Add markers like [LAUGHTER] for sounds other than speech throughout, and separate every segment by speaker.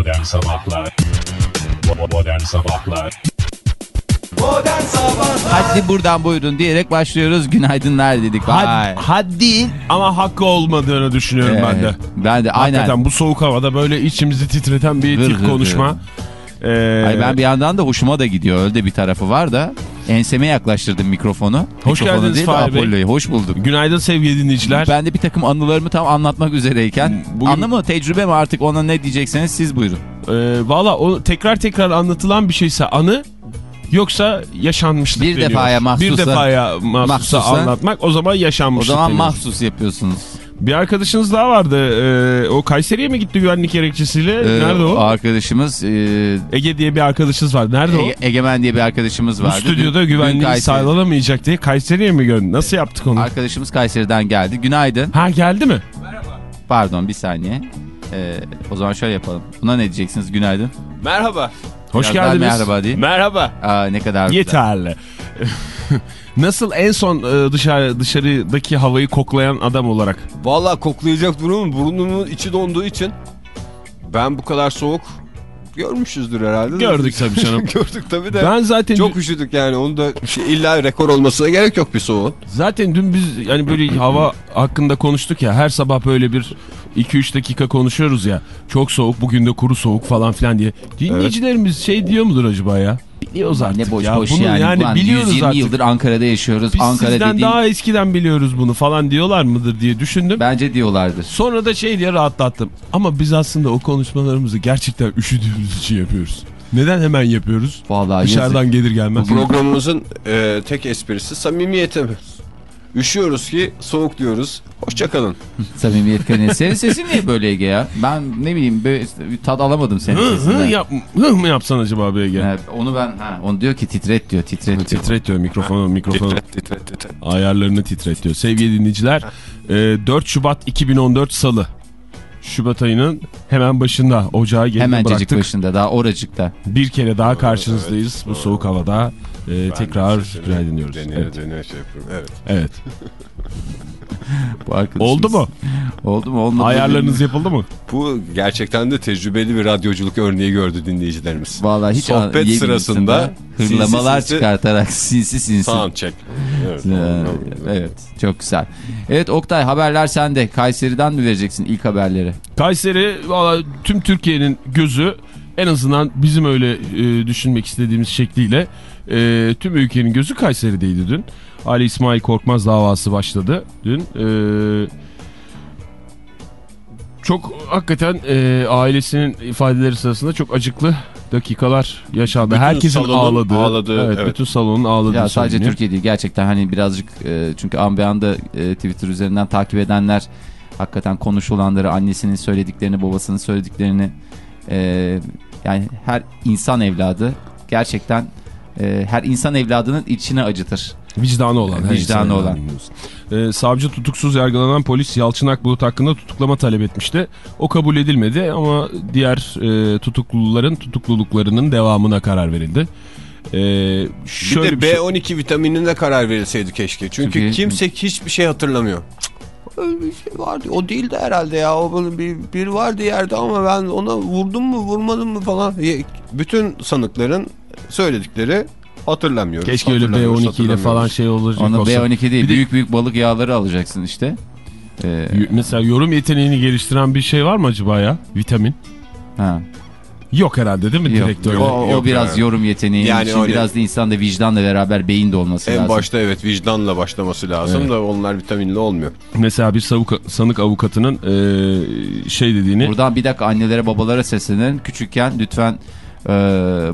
Speaker 1: Modern Sabahlar Modern Sabahlar
Speaker 2: Modern Sabahlar
Speaker 3: Hadi buradan buyurun diyerek başlıyoruz. Günaydınlar dedik. Vay.
Speaker 4: Had, had değil ama hakkı olmadığını düşünüyorum
Speaker 3: Ee,
Speaker 4: ben de.
Speaker 3: Ben de aynen.
Speaker 4: Hakikaten bu soğuk havada böyle içimizi titreten bir
Speaker 3: Hır
Speaker 4: tip
Speaker 3: hır
Speaker 4: konuşma. Ee,
Speaker 3: Ay ben bir yandan da hoşuma da gidiyor. Öyle bir tarafı var da. Enseme yaklaştırdım mikrofonu.
Speaker 4: Hoş
Speaker 3: Mikrofonu
Speaker 4: geldiniz Fahri Bey.
Speaker 3: Hoş bulduk.
Speaker 4: Günaydın sevgili dinleyiciler.
Speaker 3: Ben de bir takım anılarımı tam anlatmak üzereyken.
Speaker 4: Bugün-
Speaker 3: Anı mı tecrübe mi artık ona ne diyecekseniz siz buyurun.
Speaker 4: Ee, Valla o tekrar tekrar anlatılan bir şeyse anı yoksa yaşanmışlık
Speaker 3: Bir
Speaker 4: deniyor.
Speaker 3: defaya mahsusa-
Speaker 4: Bir defaya mahsusa,
Speaker 3: mahsusa-
Speaker 4: anlatmak o zaman
Speaker 3: O
Speaker 4: yaşanmışlık
Speaker 3: zaman
Speaker 4: deniyor.
Speaker 3: mahsus yapıyorsunuz.
Speaker 4: Bir arkadaşınız daha vardı. Ee, o Kayseri'ye mi gitti güvenlik gerekçesiyle?
Speaker 3: Ee,
Speaker 4: Nerede o?
Speaker 3: Arkadaşımız e,
Speaker 4: Ege diye bir arkadaşınız var. Nerede o?
Speaker 3: Ege- Egemen diye bir arkadaşımız
Speaker 4: Bu
Speaker 3: vardı.
Speaker 4: stüdyoda
Speaker 3: Dün- dün
Speaker 4: güvenliği
Speaker 3: Kayseri-
Speaker 4: sağlanamayacak diye Kayseri'ye mi gönderdin? Nasıl yaptık onu?
Speaker 3: Arkadaşımız Kayseri'den geldi. Günaydın.
Speaker 4: Ha geldi mi?
Speaker 3: Pardon bir saniye. Ee, o zaman şöyle yapalım. Buna ne diyeceksiniz? Günaydın.
Speaker 4: Merhaba. Hoş
Speaker 3: Biraz
Speaker 4: geldiniz.
Speaker 3: merhaba diyeyim.
Speaker 4: Merhaba.
Speaker 3: Aa, ne kadar güzel.
Speaker 4: Yeterli. [LAUGHS] Nasıl en son e, dışarı dışarıdaki havayı koklayan adam olarak?
Speaker 5: Valla koklayacak durumun burnumun içi donduğu için ben bu kadar soğuk görmüşüzdür herhalde.
Speaker 4: Gördük tabii [LAUGHS] canım.
Speaker 5: Gördük tabii de.
Speaker 4: Ben zaten
Speaker 5: Çok üşüdük yani onu da şey, illa rekor olmasına gerek yok bir soğuğun.
Speaker 4: zaten dün biz yani böyle hava hakkında konuştuk ya her sabah böyle bir 2-3 dakika konuşuyoruz ya. Çok soğuk bugün de kuru soğuk falan filan diye. Dinleyicilerimiz şey diyor mudur acaba ya? Biliyoruz artık
Speaker 3: Ne boş
Speaker 4: ya.
Speaker 3: boş
Speaker 4: Bunu
Speaker 3: yani. Ulan
Speaker 4: biliyoruz
Speaker 3: 120
Speaker 4: artık.
Speaker 3: yıldır Ankara'da yaşıyoruz.
Speaker 4: Biz
Speaker 3: Ankara
Speaker 4: sizden
Speaker 3: dediğin
Speaker 4: daha eskiden biliyoruz bunu falan diyorlar mıdır diye düşündüm.
Speaker 3: bence diyorlardır.
Speaker 4: Sonra da şey diye rahatlattım. Ama biz aslında o konuşmalarımızı gerçekten üşüdüğümüz için yapıyoruz. Neden hemen yapıyoruz?
Speaker 3: Vallahi
Speaker 4: Dışarıdan
Speaker 3: yazık.
Speaker 4: gelir gelmez.
Speaker 5: Programımızın e, tek esprisi samimiyetimiz. Üşüyoruz ki soğuk diyoruz. Hoşçakalın. [LAUGHS]
Speaker 3: Samimiyet kanı. Senin sesin niye böyle Ege ya? Ben ne bileyim böyle bir tad alamadım senin
Speaker 4: Hı hı
Speaker 3: sesinden.
Speaker 4: yap, hı mı yapsan acaba BG?
Speaker 3: Evet, onu ben ha, onu diyor ki titret diyor titret diyor.
Speaker 4: Titret diyor mikrofonu mikrofonu
Speaker 5: titret titret.
Speaker 4: ayarlarını titret diyor. Sevgili dinleyiciler e, 4 Şubat 2014 Salı. Şubat ayının hemen başında ocağı geride
Speaker 3: Hemencecik
Speaker 4: bıraktık.
Speaker 3: başında daha oracıkta.
Speaker 4: Bir kere daha karşınızdayız bu soğuk havada. E, tekrar günaydın diyoruz.
Speaker 5: Deniyor
Speaker 4: Evet.
Speaker 5: deniyor şey yapıyorum. Evet.
Speaker 4: evet. [LAUGHS] [LAUGHS]
Speaker 3: Bu.
Speaker 4: Oldu mu?
Speaker 3: Oldu mu? Olmadı
Speaker 4: Ayarlarınız yapıldı mı?
Speaker 5: Bu gerçekten de tecrübeli bir radyoculuk örneği gördü dinleyicilerimiz.
Speaker 3: Vallahi hiç
Speaker 5: Sohbet
Speaker 3: yemin
Speaker 5: sırasında
Speaker 3: hırlamalar
Speaker 5: sinsi sinsi-
Speaker 3: çıkartarak [LAUGHS] sinsi sinsi.
Speaker 5: Sound check. Evet.
Speaker 3: Ee, Evet çok güzel. Evet Oktay haberler sende. Kayseri'den mi vereceksin ilk haberleri?
Speaker 4: Kayseri valla tüm Türkiye'nin gözü en azından bizim öyle e, düşünmek istediğimiz şekliyle e, tüm ülkenin gözü Kayseri'deydi dün. Ali İsmail Korkmaz davası başladı dün. E, çok hakikaten e, ailesinin ifadeleri sırasında çok acıklı dakikalar yaşandı.
Speaker 5: Bütün
Speaker 4: Herkesin ağladığı,
Speaker 5: ağladığı,
Speaker 4: evet,
Speaker 5: evet.
Speaker 4: bütün salonun ağladığı
Speaker 3: Ya sadece
Speaker 4: söyleniyor.
Speaker 3: Türkiye değil gerçekten hani birazcık e, çünkü an be anda e, Twitter üzerinden takip edenler hakikaten konuşulanları annesinin söylediklerini babasının söylediklerini e, yani her insan evladı gerçekten e, her insan evladının içine acıtır.
Speaker 4: Vicdanı olan. her
Speaker 3: Vicdanı olan.
Speaker 4: Ee, savcı tutuksuz yargılanan polis Yalçın Akbulut hakkında tutuklama talep etmişti. O kabul edilmedi ama diğer e, tutukluların tutukluluklarının devamına karar verildi. Ee,
Speaker 5: Bir
Speaker 4: şöyle
Speaker 5: de
Speaker 4: bir şey-
Speaker 5: B12 vitaminine karar verilseydi keşke. Çünkü,
Speaker 3: Çünkü-
Speaker 5: kimse hiçbir şey hatırlamıyor. Öyle bir şey vardı. O değildi herhalde ya. O böyle bir, bir vardı yerde ama ben ona vurdum mu vurmadım mı falan. Bütün sanıkların söyledikleri hatırlamıyoruz.
Speaker 4: Keşke öyle
Speaker 5: hatırlamıyoruz,
Speaker 4: B12 ile falan şey olacak
Speaker 3: Ona
Speaker 4: olsa.
Speaker 3: B12 değil
Speaker 4: Bir de-
Speaker 3: büyük büyük balık yağları alacaksın işte. E,
Speaker 4: Y- Mesela yorum yeteneğini geliştiren bir şey var mı acaba ya? Vitamin?
Speaker 3: ha.
Speaker 4: Yok herhalde değil mi
Speaker 3: Yok,
Speaker 4: direktör?
Speaker 3: o, o
Speaker 5: Yok
Speaker 3: biraz
Speaker 5: yani.
Speaker 3: yorum yeteneği
Speaker 5: Yani
Speaker 3: için
Speaker 5: öyle-
Speaker 3: biraz da insanda vicdanla beraber beyin de olması
Speaker 5: En
Speaker 3: lazım.
Speaker 5: başta evet vicdanla başlaması lazım
Speaker 4: Evet.
Speaker 5: da onlar vitaminli olmuyor.
Speaker 4: Mesela bir savuk, sanık avukatının e, şey dediğini...
Speaker 3: Buradan bir dakika annelere babalara seslenelim. Küçükken lütfen e,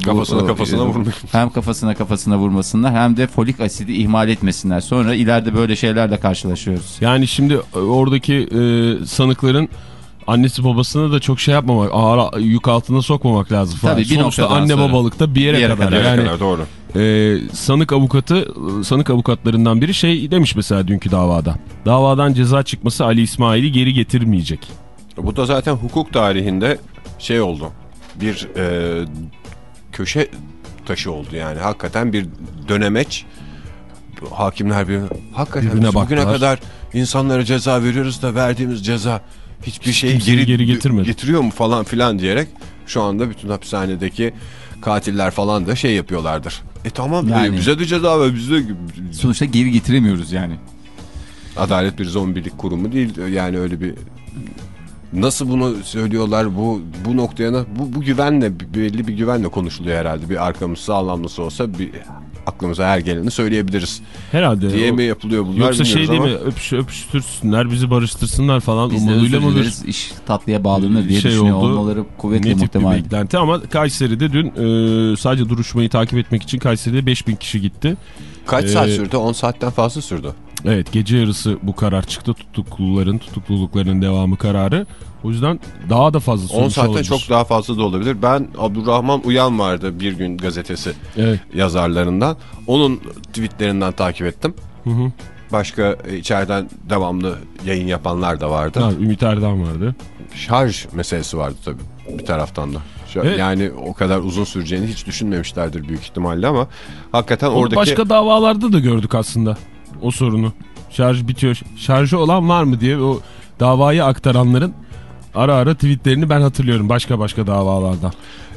Speaker 3: bu,
Speaker 5: Kafasına
Speaker 3: e,
Speaker 5: kafasına
Speaker 3: e,
Speaker 5: vurmayın.
Speaker 3: Hem kafasına kafasına vurmasınlar hem de folik asidi ihmal etmesinler. Sonra ileride böyle şeylerle karşılaşıyoruz.
Speaker 4: Yani şimdi oradaki e, sanıkların annesi babasına da çok şey yapmamak, ağır yük altına sokmamak lazım falan.
Speaker 3: Tabii, bir
Speaker 4: Sonuçta anne
Speaker 3: sonra.
Speaker 4: babalıkta bir yere,
Speaker 3: Bir yere
Speaker 4: kadar.
Speaker 3: kadar.
Speaker 4: Yani
Speaker 5: kadar doğru.
Speaker 4: e, sanık avukatı, sanık avukatlarından biri şey demiş mesela dünkü davada. Davadan ceza çıkması Ali İsmail'i geri getirmeyecek.
Speaker 5: Bu da zaten hukuk tarihinde şey oldu. Bir e, köşe taşı oldu yani. Hakikaten bir dönemeç. Hakimler bir hakikaten
Speaker 4: Birbirine
Speaker 5: bugüne
Speaker 4: baktılar.
Speaker 5: kadar insanlara ceza veriyoruz da verdiğimiz ceza hiçbir
Speaker 4: kimseyi
Speaker 5: geri,
Speaker 4: geri getirmedi.
Speaker 5: getiriyor mu falan filan diyerek şu anda bütün hapishanedeki katiller falan da şey yapıyorlardır. E tamam
Speaker 3: Yani-
Speaker 5: e, bize de ceza ver bize de
Speaker 3: Sonuçta geri getiremiyoruz yani.
Speaker 5: Adalet bir zombilik kurumu değil yani öyle bir nasıl bunu söylüyorlar bu bu noktaya bu, bu güvenle belli bir güvenle konuşuluyor herhalde bir arkamız sağlamlısı olsa bir aklımıza her geleni söyleyebiliriz
Speaker 4: Herhalde.
Speaker 5: diye
Speaker 4: o-
Speaker 5: mi yapılıyor bunlar
Speaker 4: Yoksa şey değil
Speaker 5: ama
Speaker 4: mi öpüş, öpüştürsünler bizi barıştırsınlar falan
Speaker 3: Biz
Speaker 4: umuduyla mıdır?
Speaker 3: dileriz. İş tatlıya bağlanır diye
Speaker 4: Şey
Speaker 3: düşünüyor
Speaker 4: oldu.
Speaker 3: olmaları kuvvetli
Speaker 4: Ne tip bir
Speaker 3: muhtemel.
Speaker 4: beklenti ama Kayseri'de dün e, sadece duruşmayı takip etmek için Kayseri'de 5000 kişi gitti.
Speaker 5: kaç saat
Speaker 4: Ee,
Speaker 5: sürdü 10 saatten fazla sürdü
Speaker 4: Evet gece yarısı bu karar çıktı tutukluların tutukluluklarının devamı kararı. O yüzden daha da fazla
Speaker 5: 10
Speaker 4: sonuç
Speaker 5: saatten
Speaker 4: olabilir.
Speaker 5: çok daha fazla da olabilir ben Abdurrahman Uyan vardı bir gün gazetesi
Speaker 4: Evet.
Speaker 5: yazarlarından onun tweetlerinden takip ettim
Speaker 4: Hı hı.
Speaker 5: başka içeriden devamlı yayın yapanlar da vardı
Speaker 4: Ha, Ümit Erdem vardı.
Speaker 5: şarj meselesi vardı tabii bir taraftan da.
Speaker 4: Evet.
Speaker 5: Yani o kadar uzun süreceğini hiç düşünmemişlerdir büyük ihtimalle ama hakikaten
Speaker 4: Onu
Speaker 5: oradaki
Speaker 4: başka davalarda da gördük aslında o sorunu. Şarj bitiyor. Şarjı olan var mı diye o davayı aktaranların ara ara tweetlerini ben hatırlıyorum başka başka davalardan.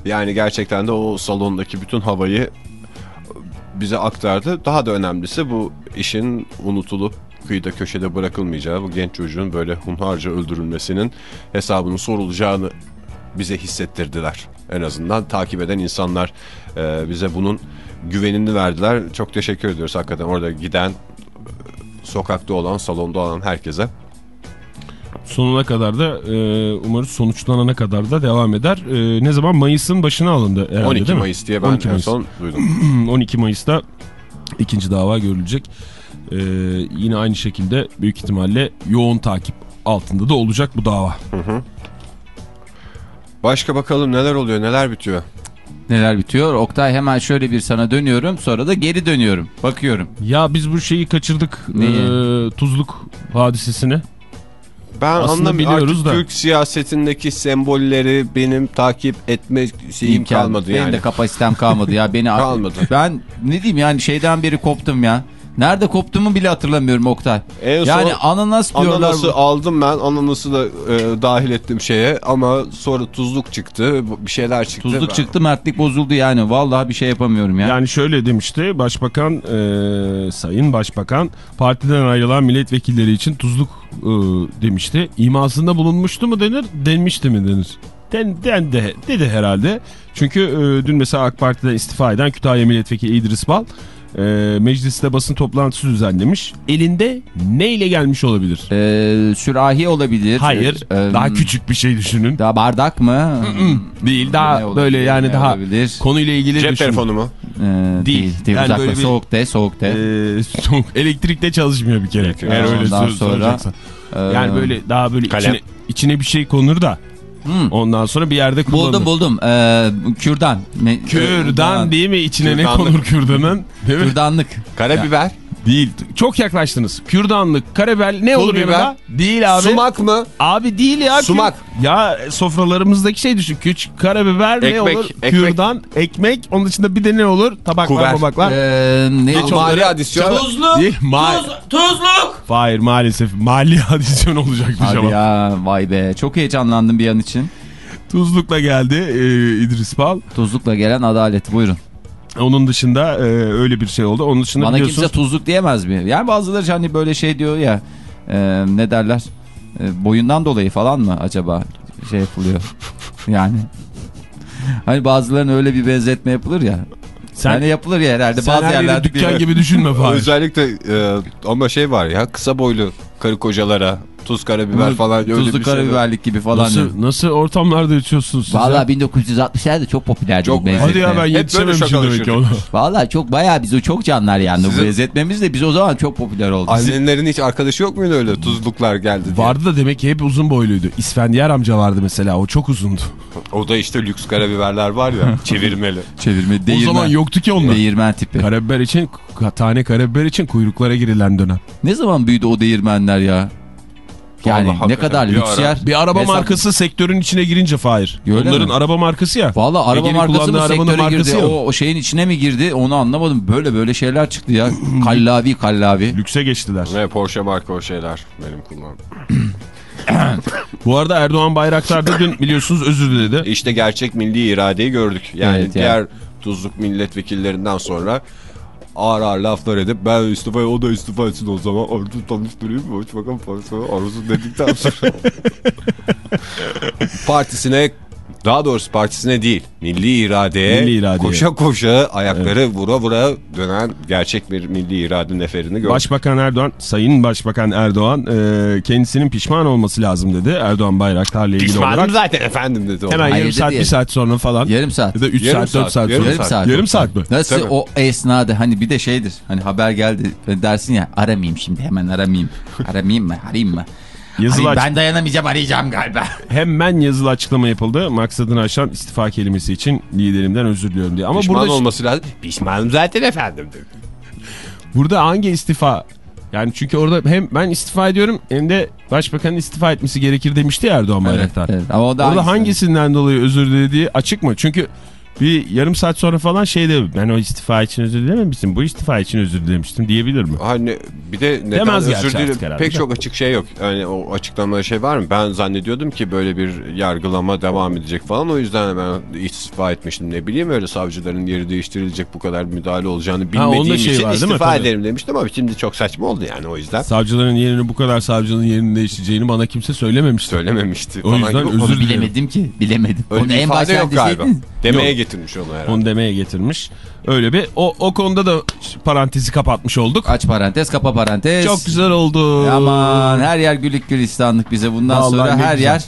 Speaker 5: yani gerçekten de o salondaki bütün havayı bize aktardı. Daha da önemlisi bu işin unutulup kıyıda köşede bırakılmayacağı bu genç çocuğun böyle hunharca öldürülmesinin hesabının sorulacağını bize hissettirdiler. En azından takip eden insanlar e, bize bunun güvenini verdiler. Çok teşekkür ediyoruz hakikaten orada giden sokakta olan salonda olan herkese.
Speaker 4: Sonuna kadar da e, umarız sonuçlanana kadar da devam eder. E, ne zaman? Mayıs'ın başına alındı herhalde
Speaker 5: 12
Speaker 4: değil mi?
Speaker 5: Mayıs diye ben
Speaker 4: 12
Speaker 5: en
Speaker 4: Mayıs.
Speaker 5: son duydum. [CLEARS THROAT]
Speaker 4: 12 Mayıs'ta ikinci dava görülecek. E, yine aynı şekilde büyük ihtimalle yoğun takip altında da olacak bu dava.
Speaker 5: Başka bakalım neler oluyor neler bitiyor.
Speaker 3: Neler bitiyor? Oktay hemen şöyle bir sana dönüyorum sonra da geri dönüyorum. Bakıyorum.
Speaker 4: Ya biz bu şeyi kaçırdık.
Speaker 3: Neyi?
Speaker 4: e, tuzluk hadisesini.
Speaker 5: Ben
Speaker 4: Aslında
Speaker 5: anlamıyorum
Speaker 4: biliyoruz
Speaker 5: artık
Speaker 4: da.
Speaker 5: Türk siyasetindeki sembolleri benim takip etme şeyim
Speaker 3: İmkan-
Speaker 5: kalmadı
Speaker 3: Benim
Speaker 5: yani.
Speaker 3: de kapasitem kalmadı ya. Beni [LAUGHS]
Speaker 5: Kalmadı.
Speaker 3: Ben ne diyeyim yani şeyden beri koptum ya. Nerede koptuğumu bile hatırlamıyorum Oktay.
Speaker 5: En
Speaker 3: yani
Speaker 5: son
Speaker 3: ananas diyorlar.
Speaker 5: Ananası aldım ben ananası da e, dahil ettim şeye ama sonra tuzluk çıktı bir şeyler çıktı.
Speaker 3: Tuzluk
Speaker 5: Ben-
Speaker 3: çıktı mertlik bozuldu yani. Vallahi bir şey yapamıyorum ya.
Speaker 4: Yani şöyle demişti Başbakan e, Sayın Başbakan partiden ayrılan milletvekilleri için tuzluk e, demişti. İmasında bulunmuştu mu denir denmişti mi denir? Den, den de, dedi herhalde. Çünkü e, dün mesela AK Parti'den istifa eden Kütahya Milletvekili İdris Bal e, mecliste basın toplantısı düzenlemiş. Elinde neyle gelmiş olabilir?
Speaker 3: Ee, sürahi olabilir.
Speaker 4: Hayır
Speaker 3: Ee,
Speaker 4: daha küçük bir şey düşünün.
Speaker 3: Daha bardak mı?
Speaker 4: Değil daha
Speaker 3: olabilir,
Speaker 4: böyle yani daha
Speaker 3: olabilir?
Speaker 4: konuyla ilgili
Speaker 5: Cep
Speaker 4: düşünün.
Speaker 5: telefonu mu?
Speaker 3: Ee, değil.
Speaker 4: Değil.
Speaker 3: değil.
Speaker 4: Yani
Speaker 3: Uzakta,
Speaker 4: böyle bir-
Speaker 3: soğuk de, soğuk de.
Speaker 4: Ee, soğuk. Elektrikte çalışmıyor bir kere. Eğer öyle
Speaker 3: sonra-
Speaker 4: soracaksan.
Speaker 3: Ee,
Speaker 4: Yani böyle daha böyle
Speaker 5: Kalem.
Speaker 4: içine, içine bir şey konur da
Speaker 3: Hmm.
Speaker 4: ondan sonra bir yerde kullanılır.
Speaker 3: Buldum buldum. Ee, kürdan. Ne-
Speaker 4: Kürdan değil mi? İçine ne
Speaker 5: Kürdanlık.
Speaker 4: konur kürdanın? Değil mi?
Speaker 3: Kürdanlık.
Speaker 5: Karabiber.
Speaker 4: Değil. Çok yaklaştınız. Kürdanlık, karabel ne
Speaker 5: Pul
Speaker 4: olur
Speaker 5: biber.
Speaker 4: yanında? Değil abi.
Speaker 5: Sumak mı?
Speaker 4: Abi değil ya.
Speaker 5: Sumak.
Speaker 4: Ya sofralarımızdaki şey düşün. Küçük karabiber ne
Speaker 5: Ekmek,
Speaker 4: olur?
Speaker 5: ekmek.
Speaker 4: Kürdan, ekmek. Onun dışında bir de ne olur? Tabaklar,
Speaker 5: Kuver.
Speaker 4: tabaklar.
Speaker 3: Ee, ne?
Speaker 5: Geç Mali adisyon.
Speaker 4: Değil. Ma
Speaker 3: Tuzluk.
Speaker 4: Hayır maalesef. Mali [LAUGHS] adisyon olacakmış
Speaker 3: Hadi
Speaker 4: ama.
Speaker 3: ya vay be. Çok heyecanlandım bir an için.
Speaker 4: Tuzlukla geldi e, İdris Bal.
Speaker 3: Tuzlukla gelen adalet buyurun.
Speaker 4: Onun dışında e, öyle bir şey oldu. Onun dışında
Speaker 3: Bana
Speaker 4: biliyorsunuz...
Speaker 3: kimse tuzluk diyemez mi? Yani bazıları hani böyle şey diyor ya e, ne derler E, boyundan dolayı falan mı acaba şey yapılıyor yani hani bazılarının öyle bir benzetme yapılır ya
Speaker 4: Sen,
Speaker 3: yani yapılır ya herhalde
Speaker 4: sen
Speaker 3: bazı
Speaker 4: her
Speaker 3: yerlerde
Speaker 4: dükkan
Speaker 3: bir-
Speaker 4: gibi düşünme Fahir.
Speaker 5: Özellikle e, ama şey var ya kısa boylu karı kocalara tuz karabiber falan
Speaker 3: tuzlu
Speaker 5: şey.
Speaker 3: karabiberlik gibi falan.
Speaker 4: Nasıl, nasıl ortamlarda içiyorsunuz siz?
Speaker 3: Valla 1960'larda çok popülerdi
Speaker 5: Çok-
Speaker 3: bu benzetme.
Speaker 4: Hadi ya ben yetişememişim demek ki
Speaker 5: şakalaşırdık. [LAUGHS]
Speaker 3: Valla çok bayağı biz o çok canlar yani
Speaker 5: Sizin-
Speaker 3: bu benzetmemiz de biz o zaman çok popüler olduk.
Speaker 5: Annenlerin hiç arkadaşı yok muydu öyle tuzluklar geldi diye.
Speaker 4: Vardı da demek ki hep uzun boyluydu. İsfendiyar amca vardı mesela o çok uzundu.
Speaker 5: O da işte lüks karabiberler var ya [LAUGHS] çevirmeli.
Speaker 3: Çevirme değirmen.
Speaker 4: O zaman yoktu ki onlar.
Speaker 3: Değirmen tipi.
Speaker 4: Karabiber için tane karabiber için kuyruklara girilen dönem.
Speaker 3: Ne zaman büyüdü o değirmenler ya? Yani
Speaker 5: Vallahi
Speaker 3: ne kadar
Speaker 5: bir
Speaker 3: lüks
Speaker 5: ara-
Speaker 3: yer.
Speaker 4: Bir araba
Speaker 3: Mesela-
Speaker 4: markası sektörün içine girince Fahir.
Speaker 3: Öyle
Speaker 4: Onların
Speaker 3: mi?
Speaker 4: araba markası ya.
Speaker 3: Valla araba
Speaker 4: Ege'nin
Speaker 3: markası mı sektöre
Speaker 4: markası
Speaker 3: girdi?
Speaker 4: ya.
Speaker 3: O, o şeyin içine mi girdi? Onu anlamadım. Böyle böyle şeyler çıktı ya. [CLEARS THROAT] kallavi kallavi.
Speaker 4: Lükse geçtiler.
Speaker 5: Ne Porsche marka o şeyler benim kullandığım. [CLEARS THROAT]
Speaker 4: Bu arada Erdoğan Bayraktar da dün biliyorsunuz özür diledi.
Speaker 5: İşte gerçek milli iradeyi gördük. Yani
Speaker 3: Evet, yani.
Speaker 5: diğer tuzluk milletvekillerinden sonra ağır ağır laflar edip ben istifa o da istifa etsin o zaman orada tanıştırayım mı? Başbakan partisine arzu dedikten sonra [LAUGHS] partisine daha doğrusu partisine değil milli iradeye,
Speaker 4: Milli iradeye.
Speaker 5: koşa koşa ayakları vura vura dönen gerçek bir milli irade neferini gördük.
Speaker 4: Başbakan Erdoğan, Sayın Başbakan Erdoğan e, kendisinin pişman olması lazım dedi. Erdoğan Bayraktar'la ilgili
Speaker 5: Pişmanım
Speaker 4: olarak.
Speaker 5: zaten efendim dedi. o.
Speaker 4: Hemen
Speaker 3: Hayır
Speaker 4: yarım saat,
Speaker 3: dedi.
Speaker 4: bir saat sonra falan.
Speaker 3: Yarım saat.
Speaker 4: Ya da 3
Speaker 5: Yarım
Speaker 4: saat, 4
Speaker 5: saat,
Speaker 4: saat,
Speaker 5: yarım
Speaker 4: sonra.
Speaker 3: Yarım saat.
Speaker 4: Yarım saat mi?
Speaker 3: Nasıl
Speaker 5: Tabii.
Speaker 3: o esnada hani bir de şeydir. Hani haber geldi dersin ya aramayayım şimdi hemen aramayayım. [LAUGHS] Aramayayım mı? Arayayım mı?
Speaker 4: Yazılı aç-
Speaker 3: ben dayanamayacağım arayacağım galiba. [LAUGHS]
Speaker 4: Hemen yazılı açıklama yapıldı. Maksadını aşan istifa kelimesi için liderimden özür diliyorum diye. Ama
Speaker 5: Pişman
Speaker 4: burada
Speaker 5: olması lazım. Pişmanım zaten efendim dedi.
Speaker 4: burada hangi istifa? Yani çünkü orada hem ben istifa ediyorum hem de başbakanın istifa etmesi gerekir demişti ya Erdoğan Bayraktar.
Speaker 3: Evet, ama o da
Speaker 4: Orada
Speaker 3: hangisi?
Speaker 4: hangisinden dolayı özür dilediği açık mı? Çünkü bir yarım saat sonra falan şey de ben o istifa için özür dilememiştim. Bu istifa için özür dilemiştim diyebilir mi?
Speaker 5: Hani bir de neden
Speaker 4: Demez
Speaker 5: özür dilerim pek çok açık şey yok. Yani o açıklamada şey var mı? Ben zannediyordum ki böyle bir yargılama devam edecek falan. O yüzden ben istifa etmiştim. Ne bileyim öyle savcıların yeri değiştirilecek bu kadar müdahale olacağını
Speaker 4: Ha,
Speaker 5: bilmediğim
Speaker 4: şey
Speaker 5: için
Speaker 4: var, mi?
Speaker 5: istifa
Speaker 4: Tabii.
Speaker 5: ederim demiştim ama şimdi çok saçma oldu yani o yüzden.
Speaker 4: Savcıların yerini bu kadar savcının yerini değiştireceğini bana kimse söylememişti.
Speaker 5: Söylememişti.
Speaker 4: O yüzden özür dilerim.
Speaker 3: bilemedim ki. Bilemedim.
Speaker 5: Öyle
Speaker 3: Onu en baştan
Speaker 5: yok galiba. Demeye
Speaker 4: Yok.
Speaker 5: Getirmiş onu herhalde.
Speaker 4: Onu demeye getirmiş. Öyle bir o, o konuda da parantezi kapatmış olduk.
Speaker 3: Aç parantez kapa parantez.
Speaker 4: Çok güzel oldu.
Speaker 3: Aman her yer gülük gülistanlık bize. Bundan
Speaker 4: Vallahi
Speaker 3: sonra her
Speaker 4: güzel.
Speaker 3: yer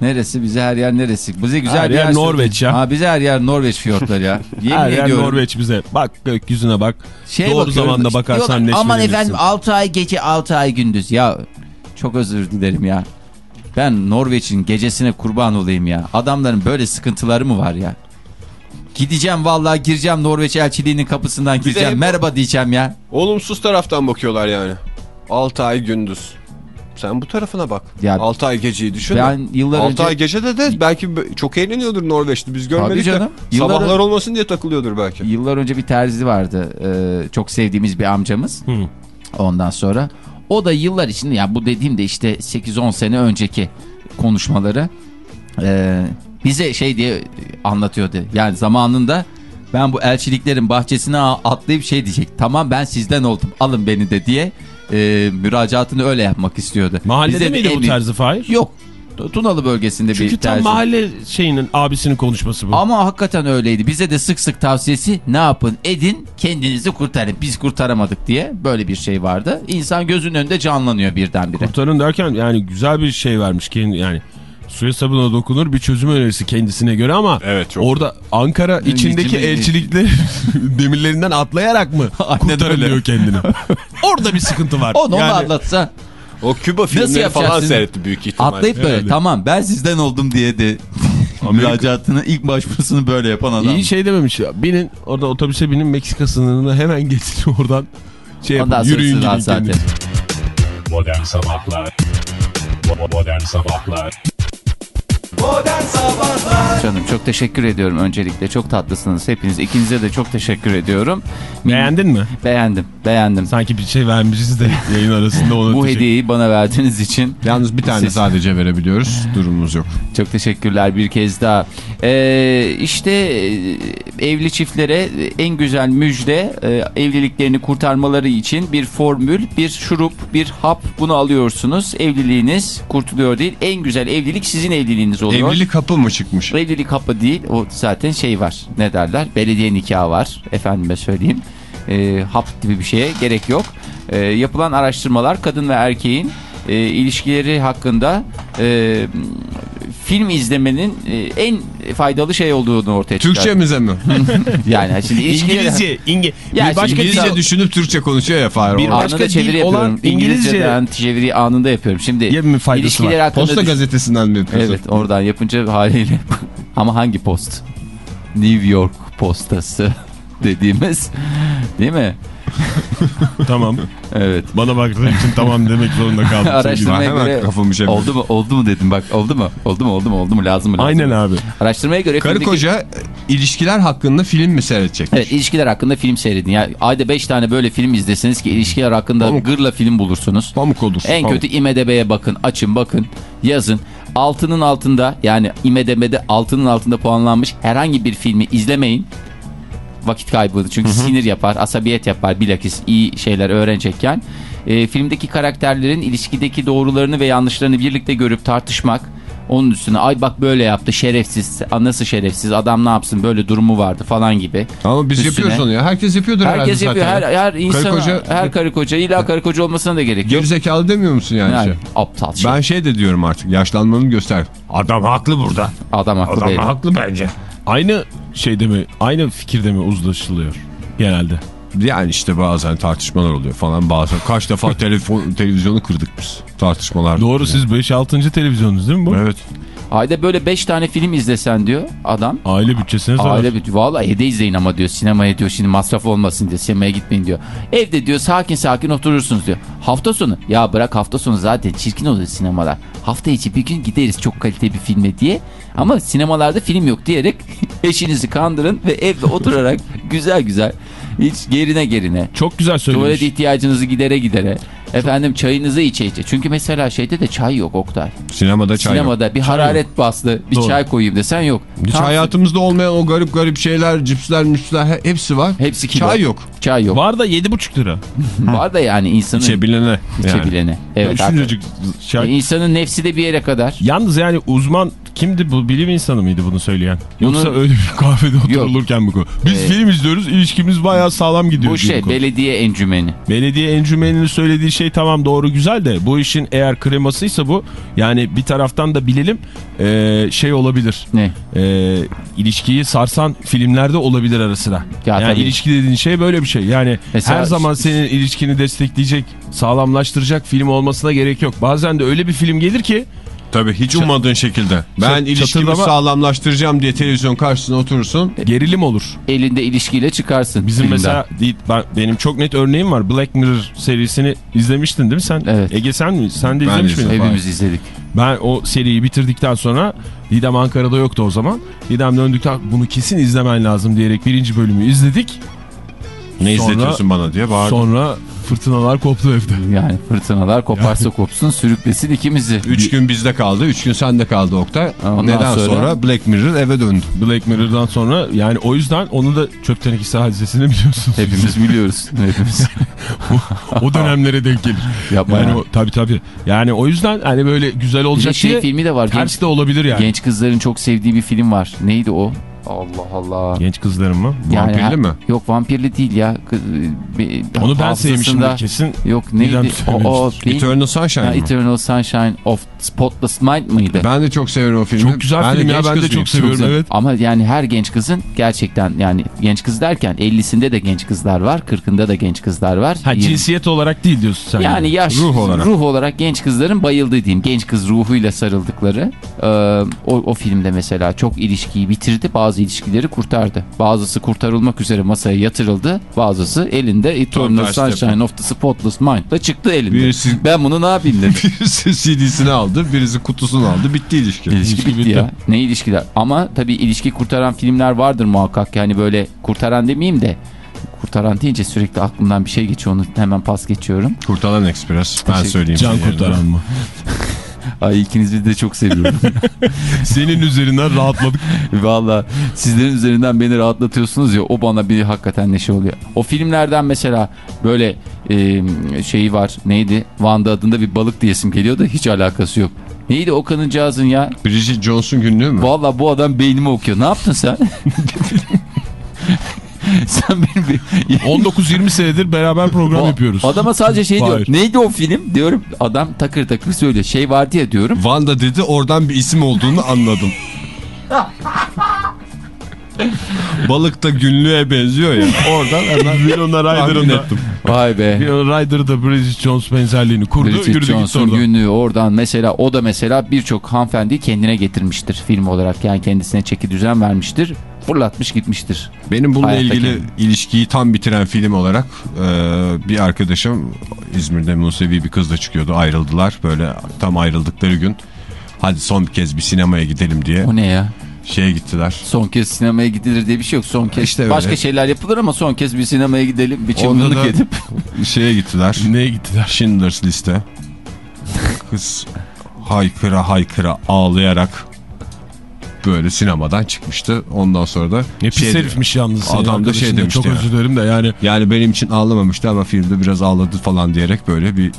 Speaker 3: Neresi bize her yer neresi? Bize güzel
Speaker 4: Her
Speaker 3: bir
Speaker 4: yer
Speaker 3: yer
Speaker 4: Norveç ya.
Speaker 3: Ha, bize her yer Norveç fiyortları ya. [LAUGHS] Yemin
Speaker 4: Her yer
Speaker 3: ediyorum.
Speaker 4: Norveç bize. Bak gökyüzüne bak.
Speaker 3: Şey
Speaker 4: Doğru zamanda
Speaker 3: işte
Speaker 4: bakarsan
Speaker 3: Aman
Speaker 4: neşvelenirsin.
Speaker 3: efendim 6 ay gece 6 ay gündüz. Ya çok özür dilerim ya. Ben Norveç'in gecesine kurban olayım ya. Adamların böyle sıkıntıları mı var ya? Gideceğim vallahi gireceğim Norveç elçiliğinin kapısından gireceğim. Merhaba diyeceğim ya.
Speaker 5: Olumsuz taraftan bakıyorlar yani. 6 ay gündüz. Sen bu tarafına bak.
Speaker 3: Ya-
Speaker 5: 6 ay geceyi düşün.
Speaker 3: Ben yıllar
Speaker 5: 6
Speaker 3: önce...
Speaker 5: ay gecede de belki çok eğleniyordur Norveç'te. Biz görmedik
Speaker 3: canım.
Speaker 5: de.
Speaker 3: Yıllar
Speaker 5: Sabahlar
Speaker 3: ön-
Speaker 5: olmasın diye takılıyordur belki.
Speaker 3: Yıllar önce bir terzi vardı. Ee, çok sevdiğimiz bir amcamız.
Speaker 4: Hı.
Speaker 3: Ondan sonra. O da yıllar içinde ya bu dediğim de işte 8-10 sene önceki konuşmaları ee, bize şey diye anlatıyordu. Yani zamanında ben bu elçiliklerin bahçesine atlayıp şey diyecek. Tamam ben sizden oldum alın beni de diye e, müracaatını öyle yapmak istiyordu.
Speaker 4: Mahallede
Speaker 3: Bize
Speaker 4: miydi bu terzi Fahir?
Speaker 3: Yok. Tunalı bölgesinde
Speaker 4: Çünkü
Speaker 3: bir
Speaker 4: tam
Speaker 3: terzi.
Speaker 4: mahalle şeyinin abisinin konuşması bu.
Speaker 3: Ama hakikaten öyleydi. Bize de sık sık tavsiyesi ne yapın edin kendinizi kurtarın. Biz kurtaramadık diye böyle bir şey vardı. İnsan gözünün önünde canlanıyor birdenbire.
Speaker 4: Kurtarın derken yani güzel bir şey vermiş kendi yani suya sabuna dokunur bir çözüm önerisi kendisine göre ama
Speaker 5: Evet, çok
Speaker 4: orada Ankara içindeki
Speaker 3: içinde-
Speaker 4: elçilikler [LAUGHS] demirlerinden atlayarak mı diyor kendini. [LAUGHS] orada bir sıkıntı var.
Speaker 3: Onu, onu
Speaker 4: yani,
Speaker 3: anlatsa
Speaker 5: O Küba filmleri falan seyretti büyük ihtimalle.
Speaker 3: atlayıp böyle
Speaker 4: Herhalde.
Speaker 3: tamam ben sizden oldum diye de müracaatını ilk başvurusunu böyle yapan adam.
Speaker 4: iyi şey dememiş ya. Binin orada otobüse binin Meksika sınırına hemen geçin oradan şey
Speaker 3: Ondan
Speaker 4: yapın, yürüyün gidin.
Speaker 1: Modern Sabahlar Modern Sabahlar
Speaker 2: Modern Sabahlar
Speaker 3: Canım çok teşekkür ediyorum öncelikle. Çok tatlısınız hepiniz. İkinize de çok teşekkür ediyorum.
Speaker 4: Beğendin mi?
Speaker 3: Beğendim. Beğendim.
Speaker 4: Sanki bir şey vermişiz de [LAUGHS] yayın arasında ona
Speaker 3: Bu
Speaker 4: teşekkür-
Speaker 3: hediyeyi bana verdiğiniz için
Speaker 5: Yalnız bir tane
Speaker 3: Siz-
Speaker 5: sadece verebiliyoruz. Durumumuz yok.
Speaker 3: Çok teşekkürler bir kez daha. Ee, işte e, evli çiftlere en güzel müjde e, evliliklerini kurtarmaları için bir formül, bir şurup, bir hap bunu alıyorsunuz. Evliliğiniz kurtuluyor değil. En güzel evlilik sizin evliliğiniz oluyor.
Speaker 5: Evlilik kapı mı çıkmış?
Speaker 3: Evlilik hapı değil. O zaten şey var. Ne derler? Belediye nikahı var. Efendime söyleyeyim. Ee, hap gibi bir şeye gerek yok. Ee, yapılan araştırmalar kadın ve erkeğin e, ilişkileri hakkında e, film izlemenin e, en faydalı şey olduğunu ortaya çıkardı.
Speaker 5: Türkçemize mi? [LAUGHS]
Speaker 3: Yani şimdi.
Speaker 4: İngilizce, İngi
Speaker 3: Ya
Speaker 4: bir başka
Speaker 3: şimdi
Speaker 4: dil-
Speaker 3: İngilizce
Speaker 5: düşünüp Türkçe konuşuyor ya Fahir.
Speaker 4: Bir başka
Speaker 3: Anında çeviri
Speaker 4: dil
Speaker 3: yapıyorum.
Speaker 4: olan İngilizce-
Speaker 3: İngilizceden çeviri anında yapıyorum. Şimdi
Speaker 4: Ya bir faydası var.
Speaker 3: hakkında
Speaker 5: Posta
Speaker 3: düş-
Speaker 5: gazetesinden mi yapıyorsun?
Speaker 3: Evet oradan yapınca haliyle. [LAUGHS] Ama hangi post? New York postası [LAUGHS] dediğimiz değil mi? [LAUGHS]
Speaker 4: tamam.
Speaker 3: Evet.
Speaker 4: Bana baktığı için tamam demek zorunda kaldım.
Speaker 3: Araştırmaya göre
Speaker 5: kafamı çevirdim.
Speaker 3: oldu mu oldu mu dedim bak oldu mu oldu mu oldu mu oldu mu lazım mı lazım
Speaker 4: Aynen
Speaker 3: mı?
Speaker 4: abi.
Speaker 3: Araştırmaya göre
Speaker 5: Karı
Speaker 3: filmdeki-
Speaker 5: koca ilişkiler hakkında film mi seyredecek?
Speaker 3: Evet ilişkiler hakkında film seyredin. Ya, ayda 5 tane böyle film izleseniz ki ilişkiler hakkında
Speaker 5: Pamuk.
Speaker 3: gırla film bulursunuz.
Speaker 5: Pamuk olur.
Speaker 3: En
Speaker 5: pamuk.
Speaker 3: kötü IMDB'ye bakın, açın bakın, yazın. Altının altında yani IMDB'de altının altında puanlanmış herhangi bir filmi izlemeyin. Vakit kaybı çünkü sinir yapar, asabiyet yapar bilakis iyi şeyler öğrenecekken. E, filmdeki karakterlerin ilişkideki doğrularını ve yanlışlarını birlikte görüp tartışmak. Onun üstüne ay bak böyle yaptı şerefsiz, nasıl şerefsiz adam ne yapsın böyle durumu vardı falan gibi.
Speaker 5: Ama biz
Speaker 3: Üstüne-
Speaker 5: yapıyoruz onu ya. Herkes yapıyordur
Speaker 3: Herkes
Speaker 5: herhalde
Speaker 3: yapıyor.
Speaker 5: zaten.
Speaker 3: Her, her insan,
Speaker 5: Karı koca-
Speaker 3: her karı koca illa karı koca olmasına da gerek yok.
Speaker 5: Gerizekalı demiyor musun yani?
Speaker 3: Yani
Speaker 5: şey?
Speaker 3: aptal şey.
Speaker 5: Ben şey de diyorum artık yaşlanmanın göster. Adam haklı burada.
Speaker 3: Adam haklı
Speaker 5: Adam
Speaker 3: değil.
Speaker 5: haklı bence.
Speaker 4: Aynı şeyde mi, aynı fikirde mi uzlaşılıyor genelde?
Speaker 5: Yani işte bazen tartışmalar oluyor falan bazen. Kaç defa [LAUGHS] telefon, televizyonu kırdık biz tartışmalar.
Speaker 4: Doğru siz 5-6. televizyonunuz değil mi bu?
Speaker 5: Evet.
Speaker 3: Ayda böyle 5 tane film izlesen diyor adam.
Speaker 4: Aile bütçesine zarar.
Speaker 3: Aile bütün. Valla evde izleyin ama diyor. Sinemaya diyor şimdi masraf olmasın diyor. Sinemaya gitmeyin diyor. Evde diyor sakin sakin oturursunuz diyor. Hafta sonu. Ya bırak hafta sonu zaten çirkin oluyor sinemalar. Hafta içi bir gün gideriz çok kaliteli bir filme diye. Ama sinemalarda film yok diyerek [LAUGHS] eşinizi kandırın ve evde oturarak [LAUGHS] güzel güzel hiç gerine gerine.
Speaker 4: Çok güzel söylemiş.
Speaker 3: Tuvalet ihtiyacınızı gidere gidere. Efendim çayınızı içe içe. Çünkü mesela şeyde de çay yok Oktay.
Speaker 5: Sinemada çay yok.
Speaker 3: Sinemada bir hararet bastı. Bir
Speaker 4: Doğru.
Speaker 3: çay koyayım desen yok.
Speaker 5: Hiç
Speaker 3: Tam-
Speaker 5: hayatımızda olmayan o garip garip şeyler, cipsler, müsler he- hepsi var.
Speaker 3: Hepsi kilo.
Speaker 5: Çay yok.
Speaker 3: Çay yok.
Speaker 4: Var da 7,5 lira. [LAUGHS]
Speaker 3: Var da yani insanın
Speaker 5: İçebilene. Yani.
Speaker 3: içebilene. Evet.
Speaker 4: Şuncacık
Speaker 3: hakikaten.
Speaker 4: çay.
Speaker 3: E, insanın nefsi de bir yere kadar.
Speaker 4: Yalnız yani uzman kimdi bu? Bilim insanı mıydı bunu söyleyen?
Speaker 3: Bunu-
Speaker 4: Yoksa öyle bir [LAUGHS] kahvede oturulurken mi? bu? Biz
Speaker 3: Ee,
Speaker 4: film izliyoruz, ilişkimiz bayağı sağlam gidiyor.
Speaker 3: Bu şey
Speaker 4: konu.
Speaker 3: belediye encümeni.
Speaker 4: Belediye encümeninin söylediği şey tamam doğru güzel de bu işin eğer kremasıysa bu yani bir taraftan da bilelim eee, şey olabilir.
Speaker 3: Ne?
Speaker 4: Eee ilişkiyi sarsan filmlerde olabilir ara sıra.
Speaker 3: Ya
Speaker 4: yani
Speaker 3: tabii.
Speaker 4: ilişki dediğin şey böyle bir şey. Yani
Speaker 3: Mesela-
Speaker 4: her zaman senin ilişkini destekleyecek, sağlamlaştıracak film olmasına gerek yok. Bazen de öyle bir film gelir ki
Speaker 5: Tabii hiç ummadığın şekilde. Ben
Speaker 4: Çat-
Speaker 5: ilişkimi
Speaker 4: çatırdama-
Speaker 5: sağlamlaştıracağım diye televizyon karşısına oturursun.
Speaker 4: gerilim olur.
Speaker 3: Elinde ilişkiyle çıkarsın.
Speaker 4: Bizim
Speaker 3: filmden.
Speaker 4: mesela değil, ben, benim çok net örneğim var. Black Mirror serisini izlemiştin değil mi sen?
Speaker 3: Evet.
Speaker 4: Ege sen mi? Sen de
Speaker 5: Ben
Speaker 4: izlemiş miydin?
Speaker 3: Hepimiz izledik.
Speaker 4: Ben o seriyi bitirdikten sonra Didem Ankara'da yoktu o zaman. Didem döndükten bunu kesin izlemen lazım diyerek birinci bölümü izledik.
Speaker 5: Ne
Speaker 4: Sonra-
Speaker 5: izletiyorsun bana diye bağırdım.
Speaker 4: Sonra fırtınalar koptu evde.
Speaker 3: Yani fırtınalar koparsa kopsun sürüklesin ikimizi.
Speaker 5: Üç gün bizde kaldı, üç gün sende kaldı Oktay.
Speaker 3: Ondan
Speaker 5: Neden
Speaker 3: sonra-
Speaker 5: sonra... Black Mirror eve döndü.
Speaker 4: Black Mirror'dan sonra yani o yüzden onu da çöp tenekesi hadisesini biliyorsunuz.
Speaker 3: Hepimiz [LAUGHS] biliyoruz. Hepimiz. [LAUGHS]
Speaker 4: o dönemlere denk gelir.
Speaker 3: Yapma
Speaker 4: Yani
Speaker 3: ya.
Speaker 4: o, tabii tabii. Yani o yüzden hani böyle güzel
Speaker 3: Bir
Speaker 4: olacak
Speaker 3: şey
Speaker 4: diye
Speaker 3: filmi de var. Genç,
Speaker 4: ters de olabilir yani. Genç,
Speaker 3: genç kızların çok sevdiği bir film var. Neydi o? Allah Allah.
Speaker 4: kızların mı?
Speaker 5: Vampirli
Speaker 3: her-
Speaker 5: mi?
Speaker 3: Yok vampirli değil ya. Kız- bir-
Speaker 4: Onu ben
Speaker 3: hafızasında-
Speaker 4: sevmişim kesin.
Speaker 3: Yok neydi? O, o.
Speaker 5: Eternal Sunshine mı?
Speaker 3: Eternal Sunshine of Spotless Mind mıydı?
Speaker 5: Ben de çok severim o filmi.
Speaker 4: Çok güzel
Speaker 5: Ben
Speaker 4: film ya ben de çok seviyorum
Speaker 3: güzel.
Speaker 4: evet.
Speaker 3: Ama yani her genç kızın gerçekten yani genç kız derken 50'sinde de genç kızlar var, 40'ında da genç kızlar var.
Speaker 4: Ha cinsiyet olarak değil diyorsun sen.
Speaker 3: yani yaş
Speaker 5: Ruh olarak.
Speaker 3: ruh olarak genç kızların bayıldığı diyeyim. Genç kız ruhuyla sarıldıkları. Ee, o, o filmde mesela çok ilişkiyi bitirdi. Bazı ilişkileri kurtardı. Bazısı kurtarılmak üzere masaya yatırıldı. Bazısı elinde Eternal Sunshine of the Spotless Mind'la çıktı elinde.
Speaker 5: Birisi-
Speaker 3: Ben bunu ne yapayım dedim. [LAUGHS]
Speaker 5: Birisi CD'sini aldı, birisi kutusunu aldı. Bitti ilişki.
Speaker 3: İlişki
Speaker 4: İlişki
Speaker 3: bitti
Speaker 4: bitti.
Speaker 3: ya. Ne ilişkiler? Ama tabii ilişki kurtaran filmler vardır muhakkak. Yani böyle kurtaran demeyeyim de kurtaran deyince sürekli aklımdan bir şey geçiyor. Onu hemen pas geçiyorum.
Speaker 5: Kurtalan Express. Ben
Speaker 3: Teşekkür-
Speaker 5: söyleyeyim.
Speaker 4: Can kurtaran mı? [LAUGHS]
Speaker 3: Ay ikinizi de çok seviyorum. [LAUGHS]
Speaker 4: Senin üzerinden rahatladık.
Speaker 3: Valla sizlerin üzerinden beni rahatlatıyorsunuz ya o bana bir hakikaten neşe oluyor. O filmlerden mesela böyle e, şeyi var neydi? Wanda adında bir balık diyesim geliyor da hiç alakası yok. Neydi o kadıncağızın ya?
Speaker 5: Bridget Jones'un günlüğü mü?
Speaker 3: Valla bu adam beynimi okuyor. Ne yaptın sen? [LAUGHS] sen benim bir... [LAUGHS]
Speaker 4: 19-20 senedir beraber program
Speaker 3: O-
Speaker 4: yapıyoruz.
Speaker 3: Adama sadece şey diyor. Neydi o film? Diyorum adam takır takır söylüyor. Şey vardı ya diyorum.
Speaker 5: Wanda dedi oradan bir isim olduğunu anladım. [LAUGHS] [LAUGHS] Balık da günlüğe benziyor ya. Oradan hemen [LAUGHS]
Speaker 4: Winona Ryder'ın da,
Speaker 5: ettim.
Speaker 3: Vay be.
Speaker 4: Winona Ryder da Bridget Jones benzerliğini kurdu.
Speaker 3: Bridget Jones'un
Speaker 4: oradan.
Speaker 3: günlüğü oradan mesela o da mesela birçok hanımefendi kendine getirmiştir film olarak. Yani kendisine çeki düzen vermiştir. Fırlatmış gitmiştir.
Speaker 5: Benim bununla
Speaker 3: Hayattaki.
Speaker 5: ilgili ilişkiyi tam bitiren film olarak e, bir arkadaşım İzmir'de Musevi bir kızla çıkıyordu. Ayrıldılar böyle tam ayrıldıkları gün. Hadi son bir kez bir sinemaya gidelim diye.
Speaker 3: O ne ya?
Speaker 5: Şeye gittiler.
Speaker 3: Son kez sinemaya gidilir diye bir şey yok. Son kez
Speaker 5: İşte öyle.
Speaker 3: başka şeyler yapılır ama son kez bir sinemaya gidelim. Bir çılgınlık edip. [LAUGHS]
Speaker 5: Şeye gittiler.
Speaker 4: Neye gittiler?
Speaker 5: Schindler's liste. Kız haykıra haykıra ağlayarak böyle sinemadan çıkmıştı. Ondan sonra da
Speaker 4: Ne pis
Speaker 5: şey
Speaker 4: herifmiş yalnız.
Speaker 5: Adam da şey demişti
Speaker 4: Çok
Speaker 5: yani.
Speaker 4: özür dilerim de yani.
Speaker 5: Yani benim için ağlamamıştı ama filmde biraz ağladı falan diyerek böyle bir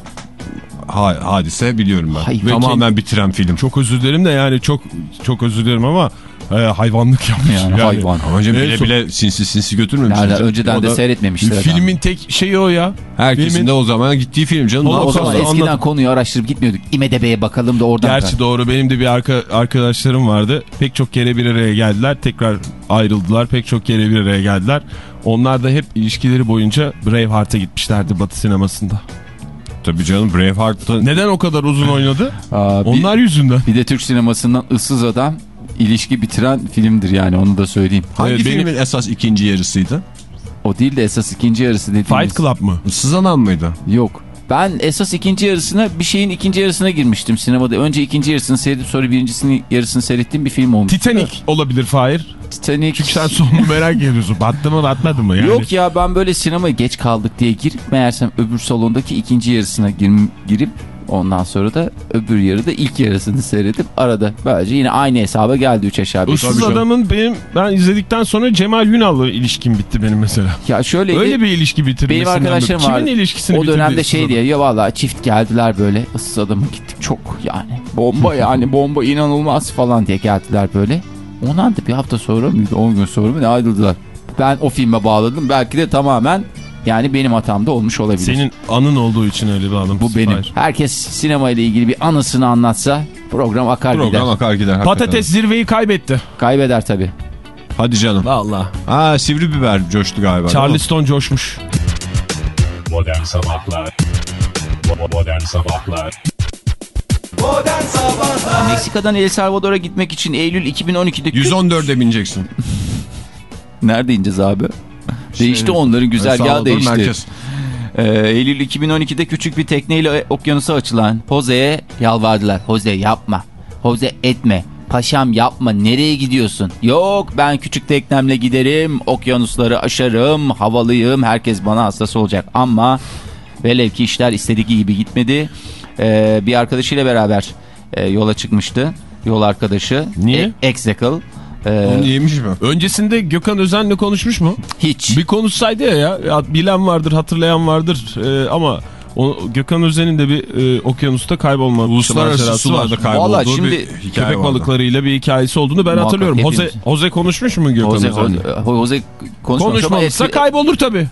Speaker 5: ha- hadise biliyorum ben.
Speaker 3: Hayır.
Speaker 5: Tamamen bitiren film.
Speaker 4: Çok özür dilerim de yani çok çok özür dilerim ama e, hayvanlık yapmış.
Speaker 3: Yani, hayvan.
Speaker 5: Ama önce
Speaker 4: En
Speaker 5: bile
Speaker 4: son-
Speaker 5: bile sinsi sinsi götürmemişler.
Speaker 3: Nerede? Önceden
Speaker 5: O
Speaker 3: de
Speaker 5: da
Speaker 3: seyretmemiştir adam.
Speaker 4: Filmin tek şeyi o ya.
Speaker 5: Herkesin
Speaker 4: Filmin-
Speaker 5: de o zaman gittiği film canım.
Speaker 4: O
Speaker 3: O zaman
Speaker 4: Anladım.
Speaker 3: eskiden konuyu araştırıp gitmiyorduk. IMDB'ye bakalım da oradan.
Speaker 4: Gerçi doğru benim de bir arka, arkadaşlarım vardı. Pek çok kere bir araya geldiler. Tekrar ayrıldılar. Pek çok kere bir araya geldiler. Onlar da hep ilişkileri boyunca Braveheart'a gitmişlerdi Batı sinemasında.
Speaker 5: Tabii canım Braveheart'ta
Speaker 4: Neden o kadar uzun oynadı?
Speaker 3: Aa, bir,
Speaker 4: Onlar yüzünden.
Speaker 3: bir de Türk sinemasından ıssız adam ilişki bitiren filmdir yani onu da söyleyeyim.
Speaker 5: hangi
Speaker 4: Evet, benim-
Speaker 5: filmin esas ikinci yarısıydı?
Speaker 3: O değil de esas ikinci yarısı dediğimiz.
Speaker 4: Fight Club mı?
Speaker 5: Issız Adam mıydı?
Speaker 3: Yok. Ben esas ikinci yarısına bir şeyin ikinci yarısına girmiştim sinemada. Önce ikinci yarısını seyredip sonra birincisini yarısını seyrettiğim bir film olmuş.
Speaker 4: Titanic olabilir Fahir.
Speaker 3: Titanic.
Speaker 4: Çünkü sen sonunu merak ediyorsun. Battı mı batmadı mı? Yani.
Speaker 3: Yok ya ben böyle sinemaya geç kaldık diye girip meğersem öbür salondaki ikinci yarısına gir- girip ondan sonra da öbür yarıda ilk yarısını seyredip arada böylece yine aynı hesaba geldi 3 aşağı 5
Speaker 4: Issız adamın benim ben izledikten sonra Cemal Ünal'la ilişkim bitti benim mesela.
Speaker 3: Ya şöyle
Speaker 4: Öyle bir ilişki bitirmesinden.
Speaker 3: benim arkadaşlarım
Speaker 4: Kimin
Speaker 3: vardı.
Speaker 4: ilişkisini
Speaker 3: o dönemde şey diye ya valla çift geldiler böyle ıssız adamı gittik çok yani bomba yani [LAUGHS] bomba inanılmaz falan diye geldiler böyle. Ondan da bir hafta sonra mıydı 10 gün sonra mı ne ayrıldılar. Ben o filme bağladım belki de tamamen yani benim hatamda olmuş olabilir.
Speaker 4: Senin anın olduğu için öyle bir anım.
Speaker 3: Bu benim.
Speaker 4: Fahir.
Speaker 3: Herkes sinema ile ilgili bir anısını anlatsa program akar
Speaker 5: Program
Speaker 3: gider.
Speaker 5: akar gider. hakikaten.
Speaker 4: Patates zirveyi kaybetti.
Speaker 3: Kaybeder tabii.
Speaker 5: Hadi canım.
Speaker 4: Valla.
Speaker 5: Aa sivri biber coştu galiba.
Speaker 4: Charleston coşmuş.
Speaker 1: Modern Sabahlar Modern Sabahlar
Speaker 2: Modern Sabahlar
Speaker 3: Meksika'dan El Salvador'a gitmek için Eylül 2012'de
Speaker 5: 114'e bineceksin. [LAUGHS]
Speaker 3: Nerede ineceğiz abi? Değişti onların güzergahı değişti.
Speaker 5: merkez.
Speaker 3: Ee, Eylül 2012'de küçük bir tekneyle okyanusa açılan Jose'ye yalvardılar. Jose yapma. Jose etme. Paşam yapma nereye gidiyorsun? Yok ben küçük teknemle giderim, okyanusları aşarım, havalıyım, herkes bana hassas olacak. Ama velev ki işler istediği gibi gitmedi. Ee, bir arkadaşıyla beraber e, yola çıkmıştı. Yol arkadaşı.
Speaker 4: Niye?
Speaker 3: E. Ee,
Speaker 5: Onu yemiş mi?
Speaker 4: Öncesinde Gökhan Özen'le konuşmuş mu?
Speaker 3: hiç.
Speaker 4: Bir konuşsaydı ya, ya, bilen vardır, hatırlayan vardır Ee, ama o, Gökhan Özen'in de bir e, okyanusta kaybolma
Speaker 5: Uluslararası
Speaker 4: var.
Speaker 5: kaybolduğu
Speaker 3: Vallahi şimdi
Speaker 5: bir
Speaker 4: Köpek
Speaker 5: vardı.
Speaker 4: balıklarıyla bir hikayesi olduğunu ben
Speaker 3: Muhakkak
Speaker 4: hatırlıyorum. Jose,
Speaker 3: hepimiz.
Speaker 4: Jose konuşmuş mu Gökhan
Speaker 3: Jose,
Speaker 4: Özen'le?
Speaker 3: Jose, Jose konuşmamış ama
Speaker 4: Konuşmamışsa
Speaker 3: etki-
Speaker 4: kaybolur tabii.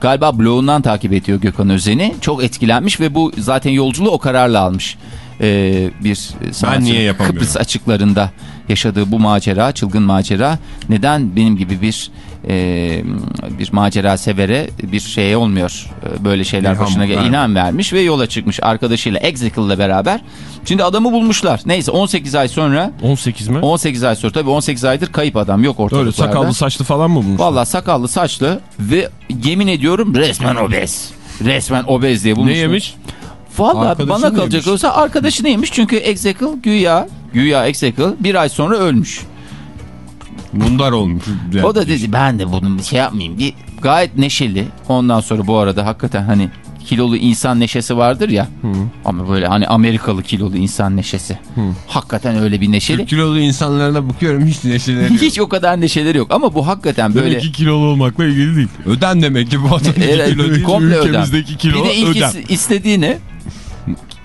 Speaker 3: galiba bloğundan takip ediyor Gökhan Özen'i. Çok etkilenmiş ve bu zaten yolculuğu o kararla almış. Ee, bir sanatçı
Speaker 5: niye yapamıyorum?
Speaker 3: Kıbrıs açıklarında yaşadığı bu macera, çılgın macera neden benim gibi bir e, bir macera severe bir şey olmuyor. E, Böyle şeyler
Speaker 5: İlham
Speaker 3: başına
Speaker 5: vermiş.
Speaker 3: ilham vermiş ve yola çıkmış arkadaşıyla Execal'la beraber. Şimdi adamı bulmuşlar. Neyse 18 ay sonra
Speaker 4: 18 mi?
Speaker 3: 18 ay sonra tabii 18 aydır kayıp adam yok
Speaker 4: Öyle
Speaker 3: ortalıklarda.
Speaker 4: sakallı saçlı falan mı bulmuş?
Speaker 3: Valla sakallı saçlı ve yemin ediyorum resmen obez. Resmen obez diye bulmuş.
Speaker 4: Ne yemiş?
Speaker 3: Valla bana kalacak
Speaker 5: yemiş?
Speaker 3: olsa arkadaşı neymiş? Çünkü Execal güya, güya Execal bir ay sonra ölmüş.
Speaker 5: Mundar olmuş. Yani.
Speaker 3: O da dedi ben de bunu şey yapmayayım. Bir, gayet neşeli. Ondan sonra bu arada hakikaten hani kilolu insan neşesi vardır ya. Ama böyle hani Amerikalı kilolu insan neşesi. Hakikaten öyle bir neşeli.
Speaker 5: Türk kilolu insanlarına bakıyorum hiç neşeleri [LAUGHS] yok.
Speaker 3: Hiç o kadar neşeleri yok ama bu hakikaten böyle.
Speaker 4: Demek ki kilolu olmakla ilgili değil.
Speaker 5: Öden demek ki bu [LAUGHS] adam.
Speaker 3: Evet,
Speaker 5: kilo değil.
Speaker 3: komple.
Speaker 4: Ülkemizdeki kilo
Speaker 3: bir de ilk
Speaker 4: ödem.
Speaker 3: is- istediği ne?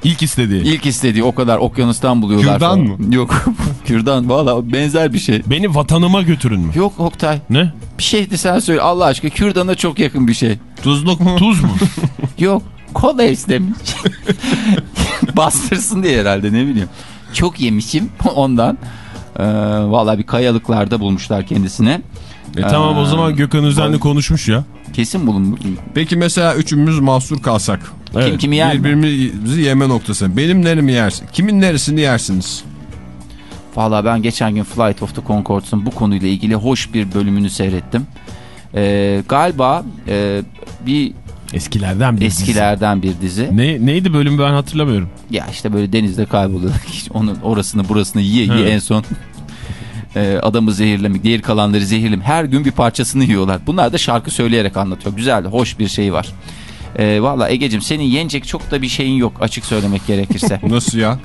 Speaker 4: İlk istediği.
Speaker 3: İlk istediği o kadar okyanustan buluyorlar.
Speaker 5: Kürdan
Speaker 3: falan.
Speaker 5: mı?
Speaker 3: Yok. [LAUGHS] Kürdan valla benzer bir şey.
Speaker 4: Beni vatanıma götürün mü?
Speaker 3: Yok Oktay.
Speaker 4: Ne?
Speaker 3: Bir şeydi sen söyle Allah aşkına kürdana çok yakın bir şey.
Speaker 5: Tuzluk mu?
Speaker 4: Tuz mu? [LAUGHS]
Speaker 3: Yok kola istemiş. [LAUGHS] Bastırsın diye herhalde ne bileyim. Çok yemişim ondan. Ee, Valla bir kayalıklarda bulmuşlar kendisine.
Speaker 4: E tamam o zaman Gökhan Özen'le konuşmuş ya.
Speaker 3: Kesin bulunmuş.
Speaker 5: Peki mesela üçümüz mahsur kalsak.
Speaker 3: Kim kimi yer mi?
Speaker 5: Birbirimizi yeme noktası. Benim neremi yersin? Kimin neresini yersiniz?
Speaker 3: Valla ben geçen gün Flight of the Conchords'un bu konuyla ilgili hoş bir bölümünü seyrettim. Ee, galiba e, bir
Speaker 4: Eskilerden bir
Speaker 3: eskilerden bir dizi.
Speaker 4: dizi. Ne, neydi bölümü ben hatırlamıyorum.
Speaker 3: Ya işte böyle denizde kayboluyor. [LAUGHS] Onun orasını burasını yiye yiye
Speaker 4: Evet.
Speaker 3: en son e, adamı zehirlemek, diğer kalanları zehirlemek. Her gün bir parçasını yiyorlar. Bunlar da şarkı söyleyerek anlatıyor. Güzel, hoş bir şey var. E, Valla Ege'cim senin yenecek çok da bir şeyin yok açık söylemek gerekirse. [LAUGHS]
Speaker 5: Nasıl ya?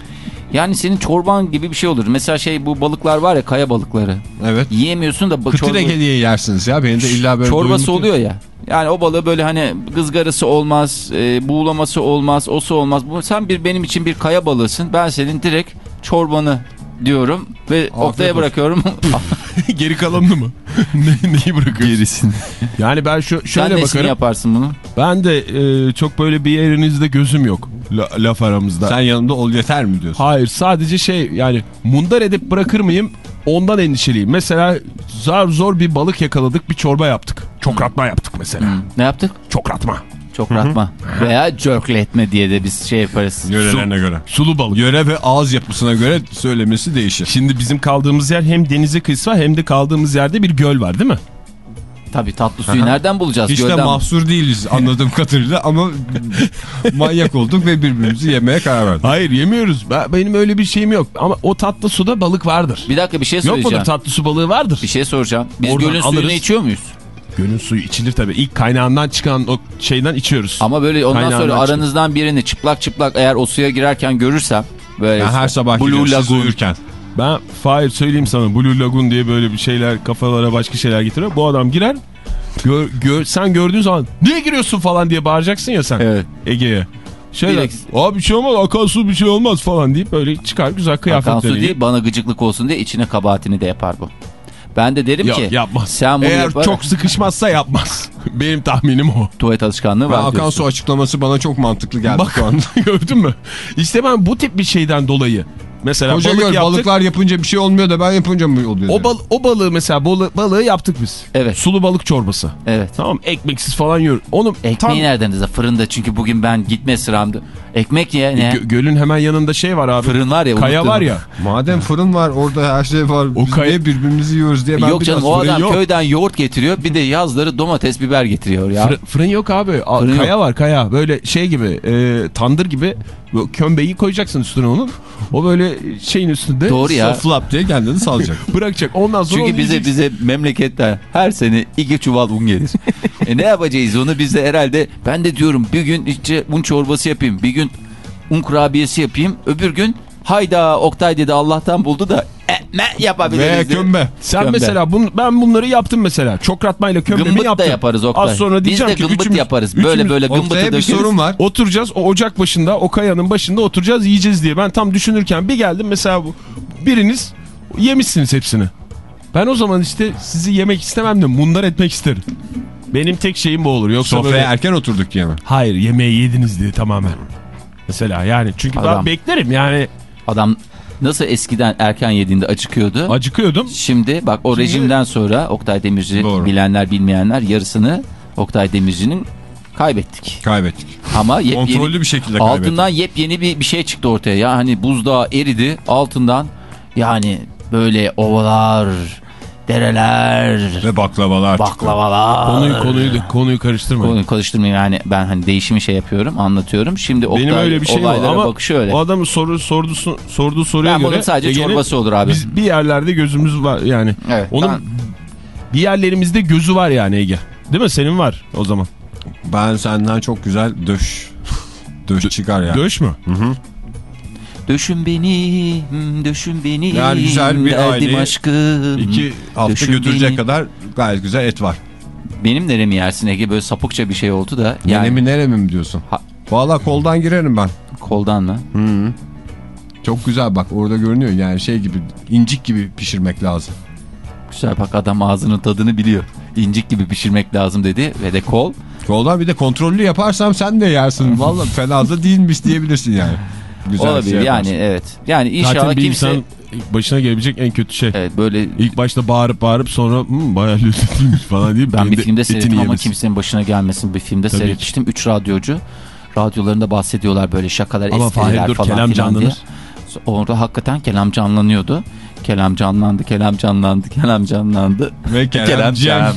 Speaker 3: yani senin çorban gibi bir şey olur. Mesela şey bu balıklar var ya kaya balıkları.
Speaker 5: Evet.
Speaker 3: Yiyemiyorsun da
Speaker 5: Kıtır
Speaker 3: çorba-
Speaker 5: yersiniz ya. Benim de illa böyle
Speaker 3: çorbası oluyor ya. Yani o balığı böyle hani ızgarası olmaz, e, buğulaması olmaz, osu olmaz. Bu, sen bir benim için bir kaya balığısın. Ben senin direkt çorbanı diyorum ve Oktay'a
Speaker 5: olsun.
Speaker 3: bırakıyorum. [LAUGHS]
Speaker 4: Geri kalanını mı? [LAUGHS] ne, neyi bırakıyorsun?
Speaker 3: Gerisini.
Speaker 4: Yani ben şu,
Speaker 3: Sen
Speaker 4: şöyle
Speaker 3: nesini
Speaker 4: bakarım.
Speaker 3: yaparsın bunu?
Speaker 4: Ben de e, çok böyle bir yerinizde gözüm yok. La- laf aramızda.
Speaker 5: Sen yanımda ol yeter mi diyorsun?
Speaker 4: Hayır sadece şey yani mundar edip bırakır mıyım ondan endişeliyim. Mesela zar zor bir balık yakaladık bir çorba yaptık. Çokratma yaptık mesela.
Speaker 3: Ne yaptık?
Speaker 4: Çokratma.
Speaker 3: Çok ratma. Veya cörkletme diye de biz şey yaparız.
Speaker 5: Yörelerine göre.
Speaker 4: Sulu balık.
Speaker 5: Yöre ve ağız yapısına göre söylemesi değişir.
Speaker 4: Şimdi bizim kaldığımız yer hem denize kıyısı var hem de kaldığımız yerde bir göl var değil mi?
Speaker 3: Tabii tatlı suyu nereden bulacağız?
Speaker 5: Hiç de
Speaker 3: Gölden-
Speaker 5: mahsur değiliz anladığım [LAUGHS] kadarıyla ama [LAUGHS] manyak olduk ve birbirimizi yemeye karar verdik.
Speaker 4: Hayır yemiyoruz. Ben, benim öyle bir şeyim yok. Ama o tatlı suda balık vardır.
Speaker 3: Bir dakika bir şey
Speaker 4: Yok
Speaker 3: söyleyeceğim.
Speaker 4: mudur tatlı su balığı vardır.
Speaker 3: Bir şey soracağım. Biz
Speaker 4: Oradan
Speaker 3: gölün suyunu
Speaker 4: alırız.
Speaker 3: içiyor muyuz?
Speaker 4: Gölün suyu içilir tabii. İlk kaynağından çıkan o şeyden içiyoruz.
Speaker 3: Ama böyle ondan
Speaker 4: Kaynağından
Speaker 3: sonra aranızdan birini çıplak çıplak eğer o suya girerken görürsem böyle
Speaker 5: Ben her sabah
Speaker 3: Blue Lagoon.
Speaker 5: uyurken.
Speaker 4: Ben Fahir söyleyeyim sana Blue Lagoon diye böyle bir şeyler kafalara başka şeyler getiriyor. Bu adam girer. Gör, gör- sen gördüğün zaman niye giriyorsun falan diye bağıracaksın ya sen
Speaker 3: Evet.
Speaker 4: Ege'ye. Şöyle
Speaker 3: Direkt.
Speaker 4: abi bir şey olmaz akan su bir şey olmaz falan deyip böyle çıkar güzel
Speaker 3: Akan
Speaker 4: kıyafetleri.
Speaker 3: su değil bana gıcıklık olsun diye içine kabahatini de yapar bu. Ben de derim
Speaker 4: Yok
Speaker 3: ki
Speaker 4: yapmaz.
Speaker 3: sen bunu
Speaker 4: Eğer
Speaker 3: yapar.
Speaker 4: çok sıkışmazsa yapmaz. [LAUGHS] Benim tahminim o.
Speaker 3: tuvalet alışkanlığı
Speaker 5: Ben
Speaker 3: var
Speaker 5: akan
Speaker 3: diyorsun.
Speaker 5: su açıklaması bana çok mantıklı geldi
Speaker 4: Bak
Speaker 5: şu anda. [LAUGHS]
Speaker 4: gördün mü? İşte ben bu tip bir şeyden dolayı mesela
Speaker 5: Koca
Speaker 4: balık
Speaker 5: göl
Speaker 4: yaptık.
Speaker 5: balıklar yapınca bir şey olmuyor da ben yapınca mı oluyor?
Speaker 4: O, bal o balığı mesela balığı, balığı yaptık biz.
Speaker 3: Evet.
Speaker 4: Sulu balık çorbası.
Speaker 3: Evet.
Speaker 4: Tamam ekmeksiz falan yiyor. Onu
Speaker 3: Ekmeği
Speaker 4: tam
Speaker 3: nereden de fırında çünkü bugün ben gitme sıramdı. Ekmek ye ne?
Speaker 4: Gö- gölün hemen yanında şey var abi.
Speaker 3: Fırın var ya.
Speaker 4: Kaya
Speaker 3: unuttum.
Speaker 4: var ya.
Speaker 5: Madem fırın var orada her şey var.
Speaker 4: O
Speaker 5: Biz
Speaker 4: kay-
Speaker 5: niye birbirimizi yiyoruz diye ben
Speaker 3: Yok
Speaker 5: biraz
Speaker 3: canım o adam
Speaker 5: yok.
Speaker 3: köyden yoğurt getiriyor bir de yazları domates biber getiriyor ya.
Speaker 4: Fırın, fırın yok abi. A-
Speaker 3: Fırın
Speaker 4: kaya
Speaker 3: yok.
Speaker 4: var kaya. Böyle şey gibi e, tandır gibi kömbeyi koyacaksın üstüne onun. O böyle şeyin üstünde.
Speaker 3: Doğru ya.
Speaker 5: Flap diye kendini salacak. [LAUGHS]
Speaker 4: Bırakacak. Ondan sonra
Speaker 3: Çünkü bize
Speaker 4: yiyeceksin.
Speaker 3: bize memleketten her sene iki çuval un gelir. [LAUGHS] e ne yapacağız onu biz de herhalde ben de diyorum bir gün işte un çorbası yapayım bir gün un kurabiyesi yapayım öbür gün hayda Oktay dedi Allah'tan buldu da e, ne yapabiliriz
Speaker 5: Ve kömbe.
Speaker 4: Sen
Speaker 3: Kömbe.
Speaker 4: mesela bun, ben bunları yaptım mesela. Çokratmayla kömbemi
Speaker 3: Gımbıt
Speaker 4: yaptım.
Speaker 3: da yaparız Oktay.
Speaker 4: Az sonra
Speaker 3: biz
Speaker 4: diyeceğim
Speaker 3: de
Speaker 4: ki
Speaker 3: gımbıt
Speaker 4: üçümüz-
Speaker 3: yaparız. Böyle
Speaker 4: üçümüz
Speaker 3: böyle gımbıtı
Speaker 5: Ortaya bir
Speaker 3: dökeriz.
Speaker 5: sorun var.
Speaker 4: Oturacağız o ocak başında o kayanın başında oturacağız yiyeceğiz diye. Ben tam düşünürken bir geldim mesela bu, biriniz yemişsiniz hepsini. Ben o zaman işte sizi yemek istemem de mundar etmek isterim. Benim tek şeyim bu olur. Yoksa
Speaker 5: Sofraya
Speaker 4: böyle...
Speaker 5: erken oturduk diye mi?
Speaker 4: Hayır yemeği yediniz diye tamamen. Mesela yani çünkü ben
Speaker 3: Adam.
Speaker 4: beklerim yani
Speaker 3: Adam nasıl eskiden erken yediğinde acıkıyordu.
Speaker 4: acıkıyordum.
Speaker 3: Şimdi bak o rejimden sonra Oktay Demirci
Speaker 5: Doğru.
Speaker 3: bilenler bilmeyenler yarısını Oktay Demirci'nin kaybettik.
Speaker 5: Kaybettik.
Speaker 3: Ama yepyeni,
Speaker 5: Kontrollü bir şekilde kaybettik.
Speaker 3: altından yepyeni bir, bir şey çıktı ortaya. Ya hani buzdağı eridi altından yani böyle ovalar, dereler,
Speaker 5: Ve baklavalar.
Speaker 3: baklavalar.
Speaker 4: Konuyu konuyu konuyu karıştırmayın.
Speaker 3: Konuyu karıştırmayın yani ben hani değişimi şey yapıyorum anlatıyorum. Şimdi Oktay
Speaker 4: Benim öyle bir şey yok
Speaker 3: olaylara
Speaker 4: ama
Speaker 3: bakışı öyle.
Speaker 4: o adamın soru sorduğu sorduğu soruya
Speaker 3: Ben
Speaker 4: göre
Speaker 3: bunun sadece
Speaker 4: Ege'nin-
Speaker 3: çorbası olur abi.
Speaker 4: Biz bir yerlerde gözümüz var yani.
Speaker 3: Evet,
Speaker 4: Onun
Speaker 3: ben-
Speaker 4: bir yerlerimizde gözü var yani Ege. Değil mi? Senin var o zaman.
Speaker 5: Ben senden çok güzel döş. Döş çıkar ya.
Speaker 4: Döş mü?
Speaker 3: Döşün beni, hmm, döşün beni.
Speaker 5: Yani güzel bir aileyi
Speaker 3: aşkım.
Speaker 5: İki hafta
Speaker 3: Döşün
Speaker 5: götürecek
Speaker 3: beni.
Speaker 5: kadar gayet güzel et var.
Speaker 3: Benim neremi yersin Ege böyle sapıkça bir şey oldu da. Yani
Speaker 5: Yani mi neremi mi diyorsun?
Speaker 3: Ha-
Speaker 5: Valla koldan girerim ben.
Speaker 3: koldan mı?
Speaker 5: Çok güzel bak orada görünüyor yani şey gibi incik gibi pişirmek lazım.
Speaker 3: Güzel bak adam ağzının tadını biliyor. İncik gibi pişirmek lazım dedi ve de kol.
Speaker 5: Koldan bir de kontrollü yaparsam sen de yersin. [LAUGHS] Valla fena da değilmiş diyebilirsin yani. Güzel
Speaker 3: Olabilir
Speaker 5: şey
Speaker 3: yani
Speaker 5: yaparsın.
Speaker 3: evet. Yani inşallah
Speaker 4: Zaten bir
Speaker 3: kimse
Speaker 4: insan başına gelebilecek en kötü şey.
Speaker 3: evet, böyle
Speaker 4: İlk başta bağırıp bağırıp sonra "Hmm, bayağı lezzetliymiş falan deyip
Speaker 3: ben bir filmde seyrettim ama kimsenin başına gelmesin bir filmde
Speaker 4: Tabii
Speaker 3: seyretmiştim. Üç radyocu radyolarında bahsediyorlar böyle şakalar
Speaker 4: Ama
Speaker 3: espriler
Speaker 4: dur,
Speaker 3: falan
Speaker 4: kelam
Speaker 3: filan diye. Orada hakikaten kelam canlanıyordu. Kelam canlandı, kelam canlandı, kelam canlandı.
Speaker 5: Ve Kerem Cem.
Speaker 3: Cem.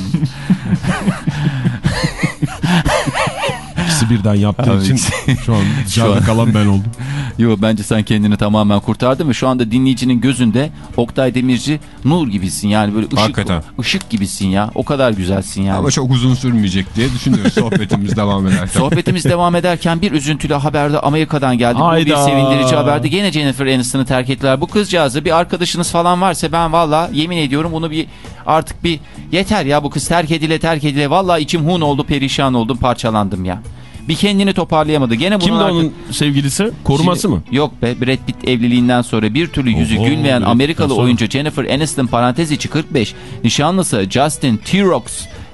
Speaker 4: İkisi birden yaptığı
Speaker 3: Abi
Speaker 4: için [LAUGHS] şu an dışarıda kalan ben oldum. [LAUGHS]
Speaker 3: Yo bence sen kendini tamamen kurtardın ve şu anda dinleyicinin gözünde Oktay Demirci nur gibisin yani böyle ışık,
Speaker 5: Hakikaten.
Speaker 3: ışık gibisin ya. O kadar güzelsin yani.
Speaker 5: Ama çok uzun sürmeyecek diye düşünüyoruz [LAUGHS] sohbetimiz devam ederken.
Speaker 3: Sohbetimiz devam ederken bir üzüntülü haber de Amerika'dan geldi. Bu bir sevindirici haberdi. Gene Jennifer Aniston'ı terk ettiler. Bu kızcağızı bir arkadaşınız falan varsa ben valla yemin ediyorum bunu bir artık bir yeter ya bu kız terk edile terk edile. Valla içim hun oldu perişan oldum parçalandım ya. Bir kendini toparlayamadı. Gene
Speaker 4: Kimdi onun sevgilisi? Koruması
Speaker 3: Şimdi-
Speaker 4: mı?
Speaker 3: Yok be Brad Pitt evliliğinden sonra bir türlü yüzü
Speaker 4: Oho,
Speaker 3: gülmeyen
Speaker 4: Brad
Speaker 3: Amerikalı
Speaker 4: sonra.
Speaker 3: oyuncu Jennifer Aniston parantez içi 45 nişanlısı Justin Tirox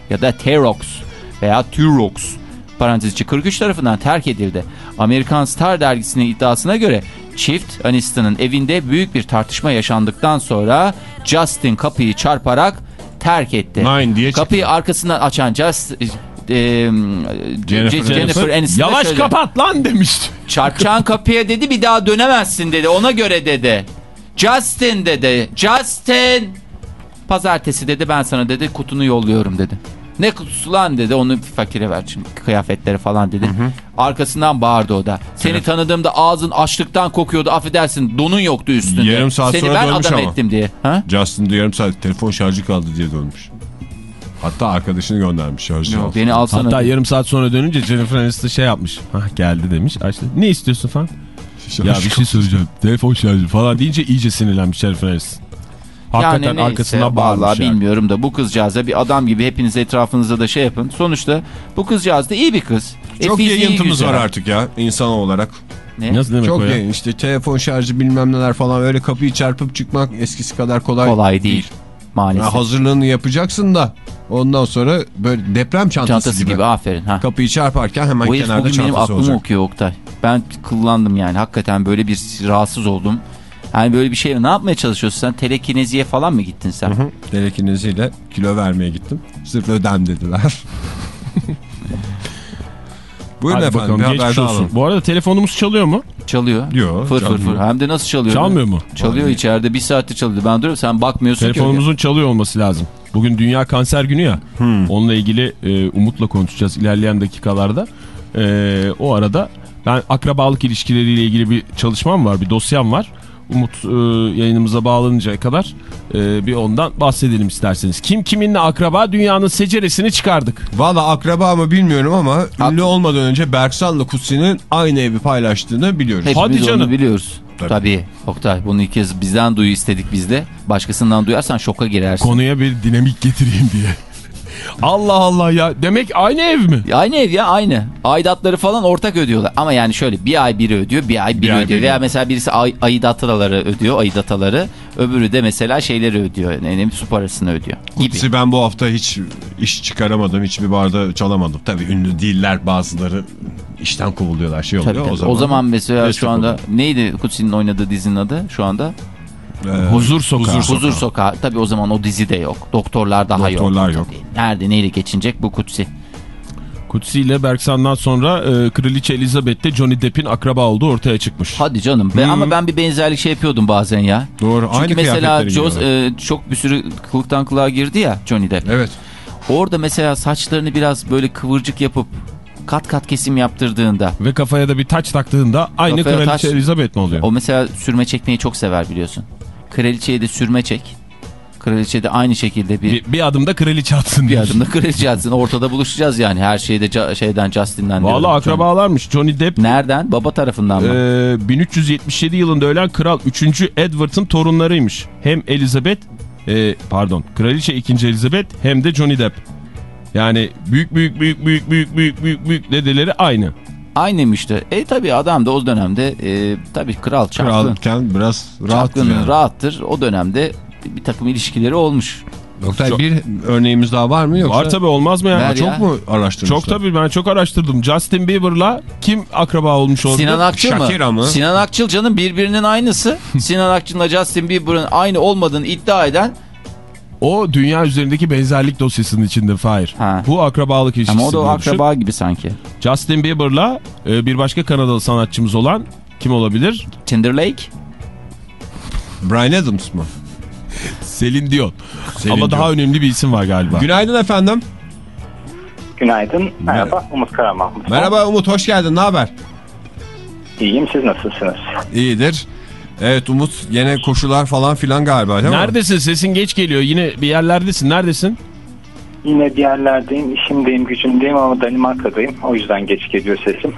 Speaker 3: ya da Terox veya Tyrox parantez içi 43 tarafından terk edildi. Amerikan Star dergisinin iddiasına göre çift Aniston'ın evinde büyük bir tartışma yaşandıktan sonra Justin kapıyı çarparak terk etti.
Speaker 5: Nine diye
Speaker 3: Kapıyı arkasından açan Just, e,
Speaker 5: Jennifer
Speaker 3: Jennifer, Aniston'a
Speaker 4: Yavaş
Speaker 3: şöyle-
Speaker 4: kapat lan demişti.
Speaker 3: Çarpacağın kapıya dedi bir daha dönemezsin dedi. Ona göre dedi. Justin dedi. Justin. Pazartesi dedi ben sana dedi kutunu yolluyorum dedi. Ne kutusu lan dedi onu fakire ver şimdi kıyafetleri falan dedi. Arkasından bağırdı o da. Seni tanıdığımda ağzın açlıktan kokuyordu affedersin donun yoktu üstünde.
Speaker 5: Yarım saat
Speaker 3: Seni
Speaker 5: sonra
Speaker 3: ben
Speaker 5: dönmüş
Speaker 3: adam
Speaker 5: ama.
Speaker 3: ettim diye. Ha?
Speaker 5: Justin de yarım saat telefon şarjı kaldı diye dönmüş. Hatta arkadaşını göndermiş şarjı
Speaker 3: Yok,
Speaker 5: alsın.
Speaker 3: beni alsana.
Speaker 4: Hatta yarım saat sonra dönünce Jennifer Aniston şey yapmış. Hah geldi demiş. Açtı. Ne istiyorsun falan?
Speaker 5: Şarjı
Speaker 4: Ya bir şey söyleyeceğim. Telefon şarjı falan deyince iyice sinirlenmiş Jennifer Aniston. Hakikaten
Speaker 3: yani neyse, vallahi
Speaker 4: bağırmış yani.
Speaker 3: bilmiyorum da bu kızcağıza bir adam gibi hepiniz etrafınızda da şey yapın. Sonuçta bu kızcağız da iyi bir kız. E,
Speaker 5: Çok
Speaker 3: fiziği
Speaker 5: yayıntımız var artık ya insan olarak.
Speaker 3: Ne?
Speaker 4: Nasıl demek
Speaker 5: Çok
Speaker 4: o ya?
Speaker 5: yayın işte telefon şarjı bilmem neler falan öyle kapıyı çarpıp çıkmak eskisi kadar kolay,
Speaker 3: Kolay değil. Maalesef.
Speaker 5: Ya hazırlığını yapacaksın da ondan sonra böyle deprem çantası,
Speaker 3: Çantası
Speaker 5: gibi.
Speaker 3: gibi. aferin. Ha.
Speaker 5: Kapıyı çarparken hemen
Speaker 3: Bu
Speaker 5: kenarda
Speaker 3: bugün benim
Speaker 5: çantası
Speaker 3: aklımı
Speaker 5: olacak.
Speaker 3: okuyor Oktay. Ben kullandım yani. Hakikaten böyle bir rahatsız oldum. Yani böyle bir şey ne yapmaya çalışıyorsun sen? Telekineziye falan mı gittin sen?
Speaker 5: Hı, Telekineziyle kilo vermeye gittim. Sırf ödem dediler. [LAUGHS] Buyurun
Speaker 4: Hadi
Speaker 5: efendim
Speaker 4: bakalım
Speaker 5: bir haber
Speaker 4: olsun.
Speaker 5: alalım.
Speaker 4: Bu arada telefonumuz çalıyor mu?
Speaker 3: Çalıyor.
Speaker 5: Yo,
Speaker 3: fır fır
Speaker 5: çalmıyor.
Speaker 3: fır. Hem de nasıl çalıyor?
Speaker 4: Çalmıyor mu?
Speaker 3: Çalıyor içeride. Bir saattir çalıyor. Ben duruyorum. Sen bakmıyorsun ki.
Speaker 4: Telefonumuzun çalıyor olması lazım. Bugün Dünya Kanser Günü ya. Onunla ilgili e, Umut'la konuşacağız ilerleyen dakikalarda. E, o arada ben akrabalık ilişkileriyle ilgili bir çalışmam var, bir dosyam var. Umut e, yayınımıza bağlanıncaya kadar e, bir ondan bahsedelim isterseniz. Kim kiminle akraba dünyanın seceresini çıkardık.
Speaker 5: Valla akraba mı bilmiyorum ama ünlü olmadan önce Berksan'la Kutsi'nin aynı evi paylaştığını biliyoruz.
Speaker 3: Hepimiz
Speaker 4: Hadi canım.
Speaker 3: onu biliyoruz.
Speaker 5: Tabii.
Speaker 3: Tabii. Oktay bunu ilk kez bizden duyu istedik biz de. Başkasından duyarsan şoka girersin.
Speaker 4: Konuya bir dinamik getireyim diye. Allah Allah ya. Demek aynı ev mi?
Speaker 3: Aynı ev ya aynı. Aidatları falan ortak ödüyorlar. Ama yani şöyle bir ay biri ödüyor bir ay biri
Speaker 5: Bir ay
Speaker 3: ödüyor.
Speaker 5: biri.
Speaker 3: Veya mesela birisi ay, aidatları ödüyor aidatları. Öbürü de mesela şeyleri ödüyor. Ne, ne, su parasını ödüyor. Gibi.
Speaker 5: Kutsi ben bu hafta hiç iş çıkaramadım. Hiçbir barda çalamadım. Tabii ünlü değiller bazıları işten kovuluyorlar şey oluyor.
Speaker 3: Tabii, tabii.
Speaker 5: O, zaman,
Speaker 3: mesela
Speaker 5: destek
Speaker 3: şu anda neydi Kutsi'nin oynadığı dizinin adı şu anda?
Speaker 5: Ee,
Speaker 4: Huzur Sokağı.
Speaker 5: Huzur
Speaker 3: Huzur Sokağı. Tabii o zaman o dizi de yok. Doktorlar daha yok.
Speaker 5: Doktorlar yok.
Speaker 3: Nerede neyle geçinecek bu Kutsi?
Speaker 4: Kutsi ile Berksan'dan sonra e, Kraliçe Elizabeth de Johnny Depp'in akraba olduğu ortaya çıkmış.
Speaker 3: Hadi canım. Ben, ama ben bir benzerlik şey yapıyordum bazen ya.
Speaker 5: Doğru.
Speaker 3: Çünkü
Speaker 5: aynı
Speaker 3: mesela
Speaker 5: giyiyorlar.
Speaker 3: e, çok bir sürü kılıktan kılığa girdi ya Johnny Depp.
Speaker 5: Evet.
Speaker 3: Orada mesela saçlarını biraz böyle kıvırcık yapıp kat kat kesim yaptırdığında
Speaker 4: Ve kafaya da bir taç taktığında aynı
Speaker 3: Kafaya
Speaker 4: Kraliçe
Speaker 3: taç-
Speaker 4: Elizabeth mi oluyor?
Speaker 3: o mesela sürme çekmeyi çok sever biliyorsun. Kraliçeye de sürme çek. Kraliçe de aynı şekilde bir
Speaker 4: Bir, bir adımda kraliçe atsın.
Speaker 3: bir adımda kraliçe atsın. Ortada buluşacağız yani. Her şeyde şeyden Justin'den.
Speaker 4: Valla akrabalarmış. Johnny Depp
Speaker 3: Nereden? Baba tarafından mı?
Speaker 4: e, 1377 yılında ölen kral 3. Edward'ın torunlarıymış. Hem Elizabeth e, pardon Kraliçe 2. Elizabeth hem de Johnny Depp. Yani büyük büyük büyük büyük büyük büyük büyük büyük dedeleri aynı.
Speaker 3: Aynıymış da. E tabi adam da o dönemde e, tabi kral çapkın.
Speaker 5: Kralken biraz rahat yani.
Speaker 3: rahattır. O dönemde bir, takım ilişkileri olmuş.
Speaker 5: Oktay
Speaker 4: Çok-
Speaker 5: bir örneğimiz daha var mı yoksa?
Speaker 4: Var tabi olmaz mı ya?
Speaker 3: Ver
Speaker 5: Çok
Speaker 3: ya.
Speaker 5: mu araştırmışlar?
Speaker 4: Çok tabii ben çok araştırdım. Justin Bieber'la kim akraba olmuş oldu?
Speaker 3: Sinan Akçıl mı?
Speaker 5: mı?
Speaker 3: Sinan Akçıl canım birbirinin aynısı. Sinan Akçıl'la Justin Bieber'ın aynı olmadığını iddia eden
Speaker 4: O dünya üzerindeki benzerlik dosyasının içinde Fahir.
Speaker 3: Ha.
Speaker 4: Bu akrabalık ilişkisi.
Speaker 3: ama o da o
Speaker 4: düşün.
Speaker 3: akraba gibi sanki.
Speaker 4: Justin Bieber'la e, bir başka Kanadalı sanatçımız olan kim olabilir?
Speaker 3: Timberlake
Speaker 5: Brian Adams mı?
Speaker 4: Selin Dion.
Speaker 5: Celine
Speaker 4: Ama
Speaker 5: Dion.
Speaker 4: daha önemli bir isim var galiba.
Speaker 5: Günaydın efendim.
Speaker 6: Günaydın. Merhaba. Umut Karaman.
Speaker 5: Merhaba Umut hoş geldin ne haber?
Speaker 6: İyiyim. Siz nasılsınız?
Speaker 5: İyidir. Evet Umut yine koşular falan filan galiba değil mi?
Speaker 4: Neredesin? Sesin geç geliyor. Yine bir yerlerdesin. Neredesin?
Speaker 6: Yine bir yerlerdeyim. işimdeyim, gücümdeyim ama Danimarka'dayım. O yüzden geç geliyor sesim.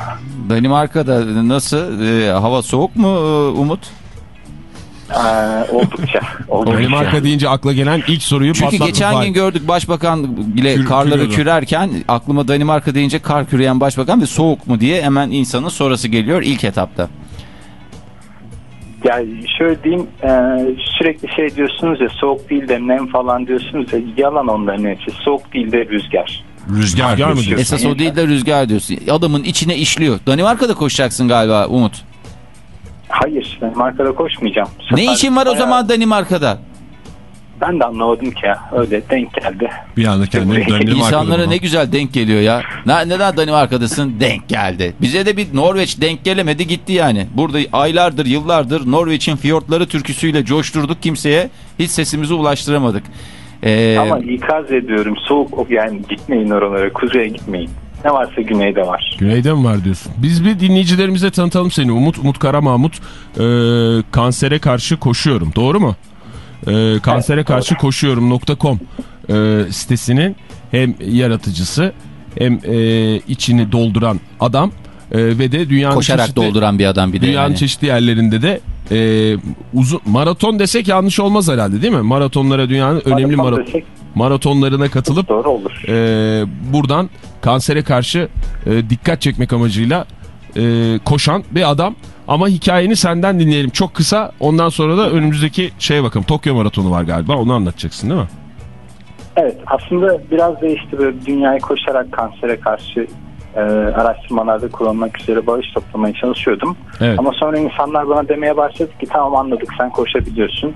Speaker 3: Danimarka'da nasıl? Ee, hava soğuk mu e, Umut?
Speaker 6: Ee, oldukça. [LAUGHS] oldukça.
Speaker 4: Danimarka deyince akla gelen ilk soruyu
Speaker 3: Çünkü geçen gün gördük başbakan bile
Speaker 4: Kür-
Speaker 3: karları
Speaker 4: kürüyordu.
Speaker 3: kürerken aklıma Danimarka deyince kar küreyen başbakan ve soğuk mu diye hemen insanın sonrası geliyor ilk etapta.
Speaker 6: Yani şöyle diyeyim e, sürekli şey diyorsunuz ya soğuk değil de nem falan diyorsunuz ya yalan onların hepsi. Soğuk değil de rüzgar.
Speaker 5: Rüzgar,
Speaker 4: Rüzgar mı
Speaker 5: diyorsun.
Speaker 3: Esas o değil de rüzgar diyorsun. Adamın içine işliyor. Danimarka'da koşacaksın galiba Umut.
Speaker 6: Hayır Danimarka'da koşmayacağım. Bu
Speaker 3: Ne
Speaker 6: sefer
Speaker 3: işin var o
Speaker 6: bayağı-
Speaker 3: zaman Danimarka'da?
Speaker 6: Ben de anlamadım ki ya. Öyle denk geldi.
Speaker 5: Bir anda kendini Danimarka'da
Speaker 3: İnsanlara ne güzel denk geliyor ya. Ne, neden Danimarka'dasın? Denk geldi. Bize de bir Norveç denk gelemedi gitti yani. Burada aylardır yıllardır Norveç'in fiyortları türküsüyle coşturduk kimseye. Hiç sesimizi ulaştıramadık. Ee,
Speaker 6: Ama ikaz ediyorum soğuk yani gitmeyin oralara kuzeye gitmeyin. Ne varsa güneyde var.
Speaker 4: Güneyde mi var diyorsun? Biz bir dinleyicilerimize tanıtalım seni. Umut, Umut Kara Mahmut. Ee, kansere karşı koşuyorum. Doğru mu? Ee, kansere karşı koşuyorum.com ee, sitesinin hem yaratıcısı hem e, içini dolduran adam e, ve de dünyanın
Speaker 3: koşarak
Speaker 4: çeşitli,
Speaker 3: dolduran bir adam bir de
Speaker 4: dünyanın
Speaker 3: yani.
Speaker 4: çeşitli yerlerinde de e, uzun maraton desek yanlış olmaz herhalde değil mi? Maratonlara dünyanın önemli
Speaker 6: Maraton
Speaker 4: mara-
Speaker 6: desek
Speaker 4: maratonlarına katılıp
Speaker 6: Doğru olur.
Speaker 4: e, buradan kansere karşı e, dikkat çekmek amacıyla e, koşan bir adam. Ama hikayeni senden dinleyelim. Çok kısa ondan sonra da önümüzdeki şeye bakalım. Tokyo Maratonu var galiba onu anlatacaksın değil mi?
Speaker 6: Evet aslında biraz da işte böyle dünyayı koşarak kansere karşı e, araştırmalarda kullanmak üzere bağış toplamaya çalışıyordum.
Speaker 4: Evet.
Speaker 6: Ama sonra insanlar bana demeye başladı ki tamam anladık sen koşabiliyorsun.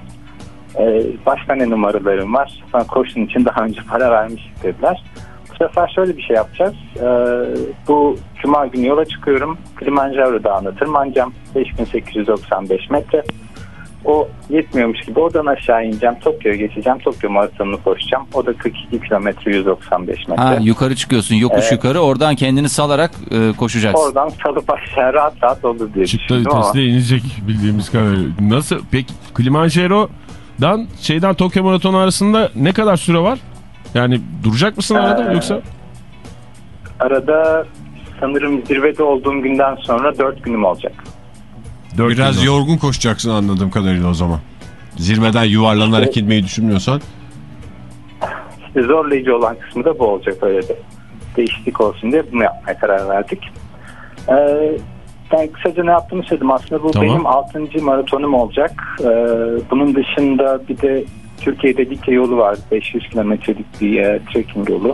Speaker 6: E, başka ne numaraların var? Sana koşun için daha önce para vermiştik dediler. Bu sefer şöyle bir şey yapacağız. E, bu cuma günü yola çıkıyorum. Kilimanjaro Dağı'na tırmanacağım. 5895 metre. O yetmiyormuş gibi oradan aşağı ineceğim. Tokyo'ya geçeceğim. Tokyo maratonunu koşacağım. O da 42 kilometre 195 metre.
Speaker 3: Ha, yukarı çıkıyorsun yokuş
Speaker 6: Evet.
Speaker 3: yukarı oradan kendini salarak e, koşacaksın.
Speaker 6: Oradan salıp aşağı rahat rahat olur diye
Speaker 4: Çıktı vitesle inecek bildiğimiz kadarıyla. Nasıl? Peki Kilimanjaro'dan şeyden Tokyo Maratonu arasında ne kadar süre var? Yani duracak mısın arada
Speaker 6: Ee,
Speaker 4: yoksa?
Speaker 6: Arada sanırım zirvede olduğum günden sonra 4 günüm olacak.
Speaker 4: Dört
Speaker 5: Biraz
Speaker 4: gün
Speaker 5: yorgun koşacaksın anladığım kadarıyla o zaman. Zirveden yuvarlanarak
Speaker 6: İşte-
Speaker 5: gitmeyi düşünmüyorsan.
Speaker 6: İşte zorlayıcı olan kısmı da bu olacak öyle de. Değişiklik olsun diye bunu yapmaya karar verdik. Ee, ben kısaca ne yaptığımı söyledim. Aslında bu
Speaker 4: Tamam.
Speaker 6: benim 6. maratonum olacak. Ee, bunun dışında bir de Türkiye'de Likya yolu var. 500 kilometrelik bir e, trekking yolu.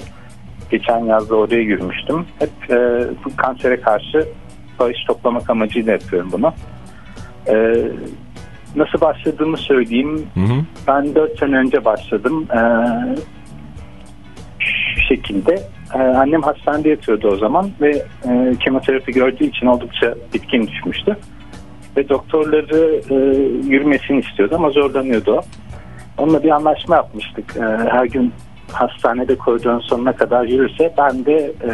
Speaker 6: Geçen yazda oraya yürümüştüm. Hep e, bu kansere karşı bağış toplamak amacıyla yapıyorum bunu. Ee, nasıl başladığımı söyleyeyim.
Speaker 4: Hı hı.
Speaker 6: Ben 4 sene önce başladım. Ee, şu şekilde. Ee, annem hastanede yatıyordu o zaman ve e, kemoterapi gördüğü için oldukça bitkin düşmüştü. Ve doktorları e, yürümesini istiyordu ama zorlanıyordu o. Onunla bir anlaşma yapmıştık. Ee, her gün hastanede koridorun sonuna kadar yürürse ben de e,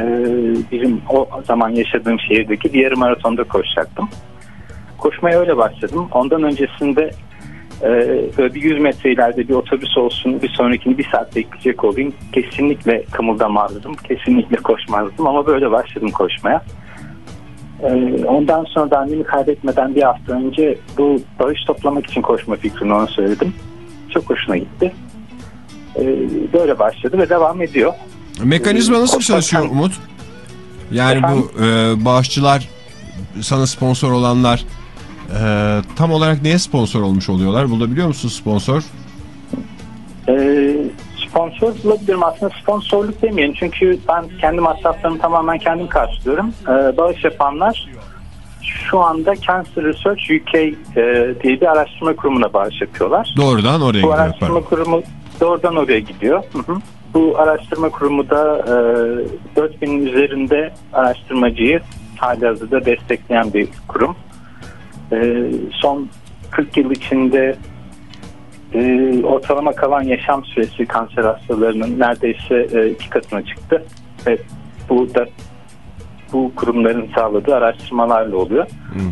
Speaker 6: bizim o zaman yaşadığım şehirdeki diğer maratonda koşacaktım. Koşmaya öyle başladım. Ondan öncesinde ee, böyle bir 100 metre ileride bir otobüs olsun bir sonrakini bir saat bekleyecek olayım. Kesinlikle kımıldamazdım. Kesinlikle koşmazdım ama böyle başladım koşmaya. Ee, ondan sonra da annemi kaybetmeden bir hafta önce bu bağış toplamak için koşma fikrini ona söyledim. Çok hoşuna gitti. Ee, böyle başladı ve devam ediyor.
Speaker 5: Mekanizma nasıl
Speaker 6: Koşarken-
Speaker 5: çalışıyor Umut? Yani bu e, bağışçılar sana sponsor olanlar e, tam olarak neye sponsor olmuş oluyorlar? Bulabiliyor musun sponsor?
Speaker 6: Ee, sponsor bulabilirim aslında sponsorluk demeyelim çünkü ben kendi masraflarımı tamamen kendim karşılıyorum. Ee, bağış yapanlar şu anda Cancer Research UK e, diye bir araştırma kurumuna bağış yapıyorlar.
Speaker 5: Doğrudan oraya
Speaker 6: Bu
Speaker 5: gidiyor.
Speaker 6: araştırma
Speaker 5: pardon.
Speaker 6: kurumu doğrudan oraya gidiyor. Hı hı. Bu araştırma kurumu da e, 4000 üzerinde araştırmacıyı halihazırda destekleyen bir kurum. E, son 40 yıl içinde e, ortalama kalan yaşam süresi kanser hastalarının neredeyse e, iki katına çıktı. Ve Bu da bu kurumların sağladığı araştırmalarla oluyor.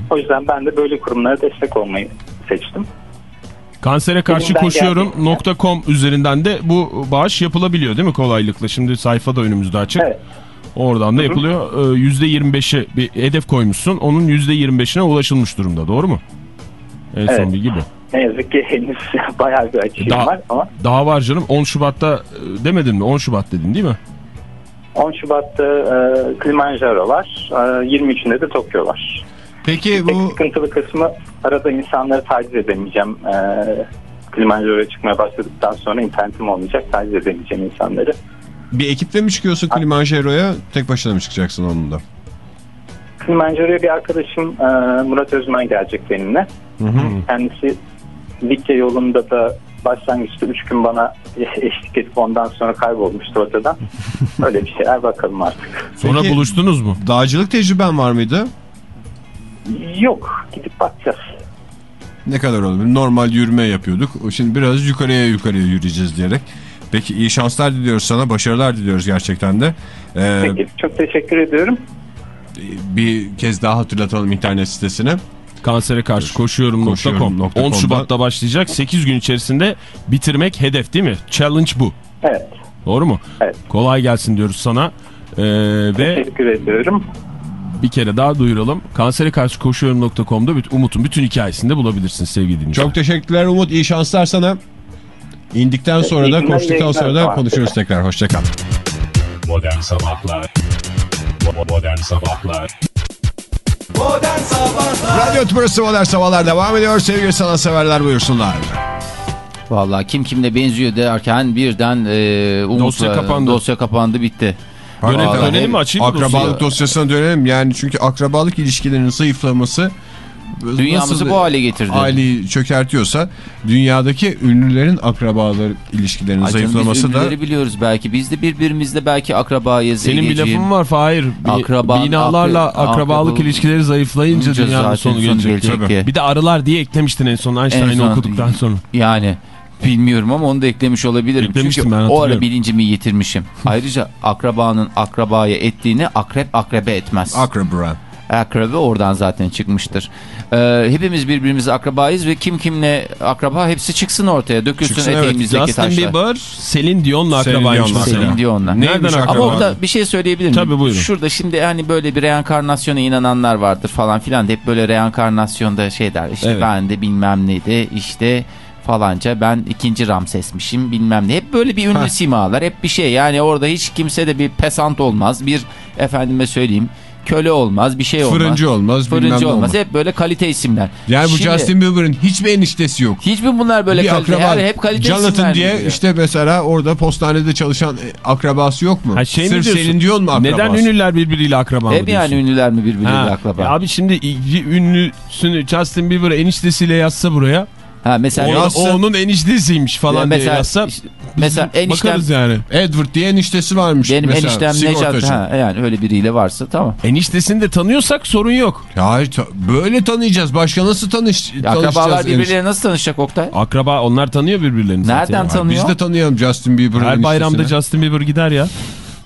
Speaker 6: O yüzden ben de böyle kurumlara destek olmayı seçtim.
Speaker 4: Kansere karşı koşuyorum.com üzerinden de bu bağış yapılabiliyor değil mi kolaylıkla? Şimdi sayfa da önümüzde açık.
Speaker 6: Evet.
Speaker 4: Oradan da yapılıyor. Ee, %25'e bir hedef koymuşsun. Onun %25'ine ulaşılmış durumda. Doğru mu? En son
Speaker 6: Evet.
Speaker 4: bilgi bu.
Speaker 6: Ne yazık ki henüz [LAUGHS] bayağı bir açığım
Speaker 4: Daha-
Speaker 6: var ama
Speaker 4: Daha var canım. 10 Şubat'ta e, demedin mi? 10 Şubat dedin değil mi?
Speaker 6: 10 Şubat'ta e, Kilimanjaro var. E, 23'ünde de Tokyo var.
Speaker 5: Peki
Speaker 6: Tek
Speaker 5: bu
Speaker 6: sıkıntılı kısmı arada insanları taciz edemeyeceğim. E, Kilimanjaro'ya çıkmaya başladıktan sonra internetim olmayacak. Taciz edemeyeceğim insanları.
Speaker 5: bir ekiple mi çıkıyorsun Kilimanjaro'ya tek başına mı çıkacaksın onunla?
Speaker 6: Kilimanjaro'ya bir arkadaşım e, Murat Özmen gelecek benimle. Kendisi Likya yolunda da başlangıçta 3 gün bana [LAUGHS] eşlik edip ondan sonra kaybolmuştu ortadan. [LAUGHS] Öyle bir şeyler bakalım artık.
Speaker 4: Sonra
Speaker 5: Peki-
Speaker 4: buluştunuz mu?
Speaker 5: Dağcılık tecrüben var mıydı?
Speaker 6: Yok gidip bakacağız.
Speaker 5: Ne kadar oldu? Normal yürüme yapıyorduk. Şimdi biraz yukarıya yukarıya yürüyeceğiz diyerek. Peki iyi şanslar diliyoruz sana. Başarılar diliyoruz gerçekten de. Ee,
Speaker 6: Peki çok teşekkür ediyorum.
Speaker 5: bir kez daha hatırlatalım internet sitesini.
Speaker 4: Kansere karşı koşuyorum.com
Speaker 5: Koşuyorum.com'da.
Speaker 4: 10 Şubat'ta başlayacak. 8 gün içerisinde bitirmek hedef değil mi? Challenge bu.
Speaker 6: Evet
Speaker 4: Doğru mu?
Speaker 6: Evet.
Speaker 4: Kolay gelsin diyoruz sana. Ee, ve
Speaker 6: teşekkür ediyorum.
Speaker 4: bir kere daha duyuralım. Kansere karşı koşuyorum.com'da Umut'un bütün hikayesini de bulabilirsiniz sevgili dinleyiciler.
Speaker 5: Çok teşekkürler Umut. İyi şanslar sana. İndikten sonra da koştuktan sonra da konuşuruz tekrar. Hoşçakal.
Speaker 1: Modern Sabahlar Modern Sabahlar
Speaker 2: Modern Sabahlar
Speaker 5: Radyo Tümrüsü Modern Sabahlar devam ediyor. Sevgili sanatseverler buyursunlar.
Speaker 3: Vallahi kim kimle benziyor derken birden e, Umut'la
Speaker 4: Dosya kapandı.
Speaker 3: dosya kapandı bitti.
Speaker 4: Döne-
Speaker 3: Vallahi
Speaker 4: dönelim mi? Açayım
Speaker 5: Akrabalık dosyasına dönelim. Yani çünkü akrabalık ilişkilerinin zayıflaması
Speaker 3: Dünyamızı
Speaker 5: nasıl
Speaker 3: bu hale getirdi.
Speaker 5: aileyi çökertiyorsa dünyadaki ünlülerin akrabaları ilişkilerinin
Speaker 3: Ay
Speaker 5: zayıflaması
Speaker 3: biz
Speaker 5: da
Speaker 3: ünlüleri biliyoruz belki. Biz de birbirimizle belki akrabayız.
Speaker 4: Senin bir lafın var Fahir. Bi-
Speaker 3: Akraba-
Speaker 4: binalarla
Speaker 3: akra-
Speaker 4: akrabalık
Speaker 3: akraba-
Speaker 4: ilişkileri zayıflayınca dünyanın sonu gelecek.
Speaker 3: gelecek diye.
Speaker 4: Bir de arılar diye eklemiştin en son Einstein'ı
Speaker 3: En son-
Speaker 4: okuduktan sonra.
Speaker 3: Yani bilmiyorum ama onu da eklemiş olabilirim.
Speaker 4: Eklemiştim
Speaker 3: Çünkü
Speaker 4: ben,
Speaker 3: o ara bilincimi yitirmişim. [LAUGHS] Ayrıca akrabanın akrabaya ettiğini akrep akrebe etmez.
Speaker 5: akrabran.
Speaker 3: Akrebe oradan zaten çıkmıştır. Ee, hepimiz birbirimize akrabayız ve kim kimle akraba hepsi çıksın ortaya. Dökülsün
Speaker 5: Çıksın, evet.
Speaker 3: eteğimizdeki
Speaker 4: Justin
Speaker 3: taşlar.
Speaker 4: Bieber, Selin Dion'la akrabaymış.
Speaker 3: Selin Dion'la.
Speaker 4: Nereden
Speaker 5: akraba?
Speaker 3: Ama
Speaker 4: akraba?
Speaker 3: orada bir şey söyleyebilir miyim?
Speaker 4: Tabii, buyurun.
Speaker 3: Şurada şimdi hani böyle bir reenkarnasyona inananlar vardır falan filan hep böyle reenkarnasyonda şey der. İşte
Speaker 4: Evet.
Speaker 3: ben de bilmem neydi işte falanca ben ikinci Ramses'mişim bilmem ne. Hep böyle bir ünlü simalar hep bir şey yani orada hiç kimse de bir pesant olmaz bir efendime söyleyeyim köle olmaz bir şey olmaz.
Speaker 5: Fırıncı olmaz,
Speaker 3: Fırıncı olmaz.
Speaker 5: olmaz.
Speaker 3: Hep böyle kalite isimler.
Speaker 5: Yani bu
Speaker 3: Şimdi-
Speaker 5: Justin Bieber'ın hiçbir eniştesi yok.
Speaker 3: Hiç mi bunlar böyle
Speaker 5: bir
Speaker 3: kalite?
Speaker 5: akraba.
Speaker 3: Her- hep kalite
Speaker 5: Jonathan
Speaker 3: isimler
Speaker 5: diye
Speaker 3: geliyor.
Speaker 5: işte mesela orada postanede çalışan e, akrabası yok mu?
Speaker 4: Ha, şey mi
Speaker 5: Sırf
Speaker 4: diyorsun?
Speaker 5: Selin Dion mu akrabası?
Speaker 4: Neden ünlüler birbiriyle akraba mı
Speaker 3: Hep yani ünlüler mi birbiriyle
Speaker 4: Ha,
Speaker 3: akraba?
Speaker 4: ya Abi şimdi ünlüsünü Justin Bieber eniştesiyle yazsa buraya.
Speaker 3: Ha mesela
Speaker 4: O,
Speaker 5: Yazsın.
Speaker 4: o onun eniştesiymiş falan
Speaker 3: Ya
Speaker 4: diye
Speaker 3: mesela-
Speaker 4: yazsa.
Speaker 3: işte- mesela eniştem-
Speaker 4: bakarız yani.
Speaker 5: Edward diye eniştesi varmış.
Speaker 3: Benim
Speaker 5: mesela,
Speaker 3: eniştem. Necat. Ha, yani öyle biriyle varsa tamam.
Speaker 4: Eniştesini de tanıyorsak sorun yok.
Speaker 5: Ya hayır, böyle tanıyacağız. Başka nasıl tanış
Speaker 3: Ya Akrabalar
Speaker 5: tanışacağız?
Speaker 3: birbirleriyle nasıl tanışacak Oktay?
Speaker 4: Akraba onlar tanıyor birbirlerini zaten.
Speaker 3: Nereden
Speaker 4: ya.
Speaker 3: tanıyor?
Speaker 5: Biz de tanıyalım Justin Bieber'ın
Speaker 4: Her bayramda. Justin Bieber gider ya.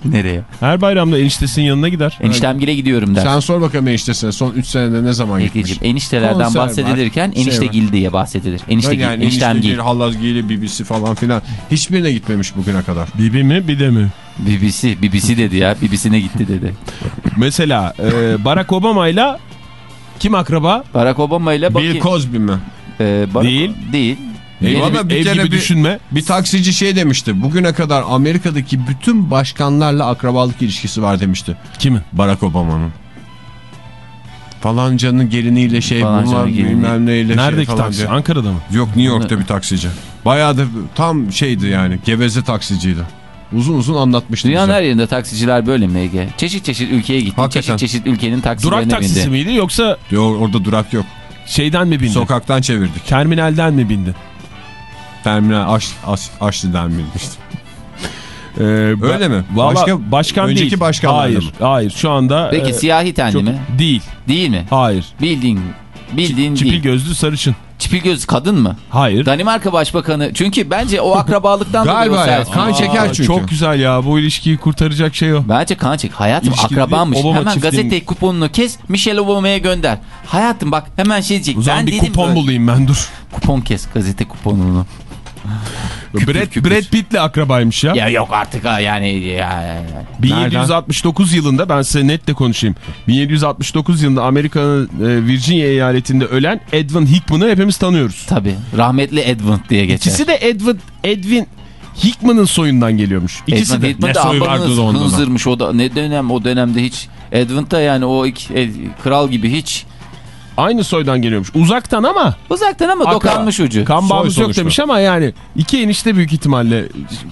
Speaker 3: Nereye?
Speaker 4: Her bayramda eniştesinin yanına gider.
Speaker 3: Eniştemgile gidiyorum der.
Speaker 5: Sen sor bakalım eniştesine son 3 senede ne zaman gitmiş?
Speaker 3: Egeciğim, eniştelerden
Speaker 5: Konser var,
Speaker 3: bahsedilirken
Speaker 5: şey
Speaker 3: eniştegil diye bahsedilir. Eniştegil,
Speaker 5: yani
Speaker 3: eniştemgil.
Speaker 5: halazgili, bibisi falan filan. Hiçbirine gitmemiş bugüne kadar.
Speaker 4: Bibi mi bir de mi?
Speaker 3: BBC, BBC dedi ya. BBC'ne gitti dedi. [LAUGHS]
Speaker 4: Mesela e, Barack Obama'yla kim akraba?
Speaker 3: Barack Obama ile
Speaker 5: Bill
Speaker 3: bakayım.
Speaker 5: Cosby mi?
Speaker 3: Ee, Barack-
Speaker 4: Değil.
Speaker 3: Değil.
Speaker 5: E, valla bir
Speaker 4: Ev
Speaker 5: kere
Speaker 4: gibi
Speaker 5: bir-
Speaker 4: düşünme.
Speaker 5: Bir taksici şey demişti. Bugüne kadar Amerika'daki bütün başkanlarla akrabalık ilişkisi var demişti.
Speaker 4: Kimin?
Speaker 5: Barack Obama'nın. Falancanın geliniyle şey
Speaker 3: gelini.
Speaker 5: bilmem neyle
Speaker 4: Neredeki
Speaker 5: şey
Speaker 4: taksi? Ankara'da mı?
Speaker 5: Yok New York'ta bir taksici. Bayağı da tam şeydi yani geveze taksiciydi. Uzun uzun anlatmıştı
Speaker 3: Dünyanın
Speaker 5: bize.
Speaker 3: her yerinde taksiciler böyle mi Ege? Çeşit çeşit ülkeye gitti.
Speaker 5: Hakikaten.
Speaker 3: Çeşit çeşit ülkenin taksilerine
Speaker 4: Durak taksisi
Speaker 3: bindi.
Speaker 4: miydi yoksa
Speaker 5: Yok, orada durak yok.
Speaker 4: şeyden mi bindi?
Speaker 5: Sokaktan çevirdik.
Speaker 4: Terminalden mi bindi?
Speaker 5: Terminal Aş, Aş, Aşlı'dan bilmiştim. [LAUGHS]
Speaker 4: Ee,
Speaker 5: Öyle mi?
Speaker 4: Valla
Speaker 5: Başka-
Speaker 4: başkan
Speaker 5: önceki
Speaker 4: değil.
Speaker 5: başkanlarla
Speaker 4: Hayır.
Speaker 5: mı?
Speaker 4: Hayır şu anda.
Speaker 3: Peki
Speaker 4: e,
Speaker 3: siyahi tenli
Speaker 4: çok-
Speaker 3: mi?
Speaker 4: Değil.
Speaker 3: Değil mi?
Speaker 4: Hayır.
Speaker 3: Bildiğin, bildiğin
Speaker 4: Çipil
Speaker 3: değil.
Speaker 4: gözlü sarışın.
Speaker 3: Çipilgöz kadın mı?
Speaker 4: Hayır.
Speaker 3: Danimarka Başbakanı. Çünkü bence o akrabalıktan dolayı
Speaker 5: Galiba ya, kan çeker çünkü.
Speaker 4: Çok güzel ya bu ilişkiyi kurtaracak şey o.
Speaker 3: Bence kan çek. Hayatım
Speaker 4: İlişki Obama
Speaker 3: hemen
Speaker 4: çiftliğinin-
Speaker 3: gazete kuponunu kes. Michelle Obama'ya gönder. Hayatım bak hemen şey diyecek.
Speaker 4: O zaman
Speaker 3: ben
Speaker 4: bir
Speaker 3: dedim
Speaker 4: kupon
Speaker 3: böyle-
Speaker 4: bulayım ben dur.
Speaker 3: Kupon kes gazete kuponunu.
Speaker 4: Brad, Brad Pitt'le akrabaymış ya.
Speaker 3: Ya yok artık ha yani. Ya, ya, ya.
Speaker 4: 1769 yılında ben size net de konuşayım. 1769 yılında Amerika'nın e, Virginia eyaletinde ölen Edwin Hickman'ı hepimiz tanıyoruz.
Speaker 3: Tabii. Rahmetli Edmund diye geçer.
Speaker 4: İkisi de Edwin, Edwin Hickman'ın soyundan geliyormuş. İkisi
Speaker 3: Edmund
Speaker 4: de.
Speaker 3: Hitman
Speaker 5: Ne
Speaker 3: da
Speaker 5: soyu vardı onda
Speaker 3: hınzırmış o da ne dönem o dönemde hiç Edmund da yani o iki, e, kral gibi hiç
Speaker 4: Aynı soydan geliyormuş. Uzaktan ama.
Speaker 3: uzaktan ama
Speaker 4: Akra-
Speaker 3: dokanmış ucu.
Speaker 4: Kan bağımız yok demiş ama yani iki enişte büyük ihtimalle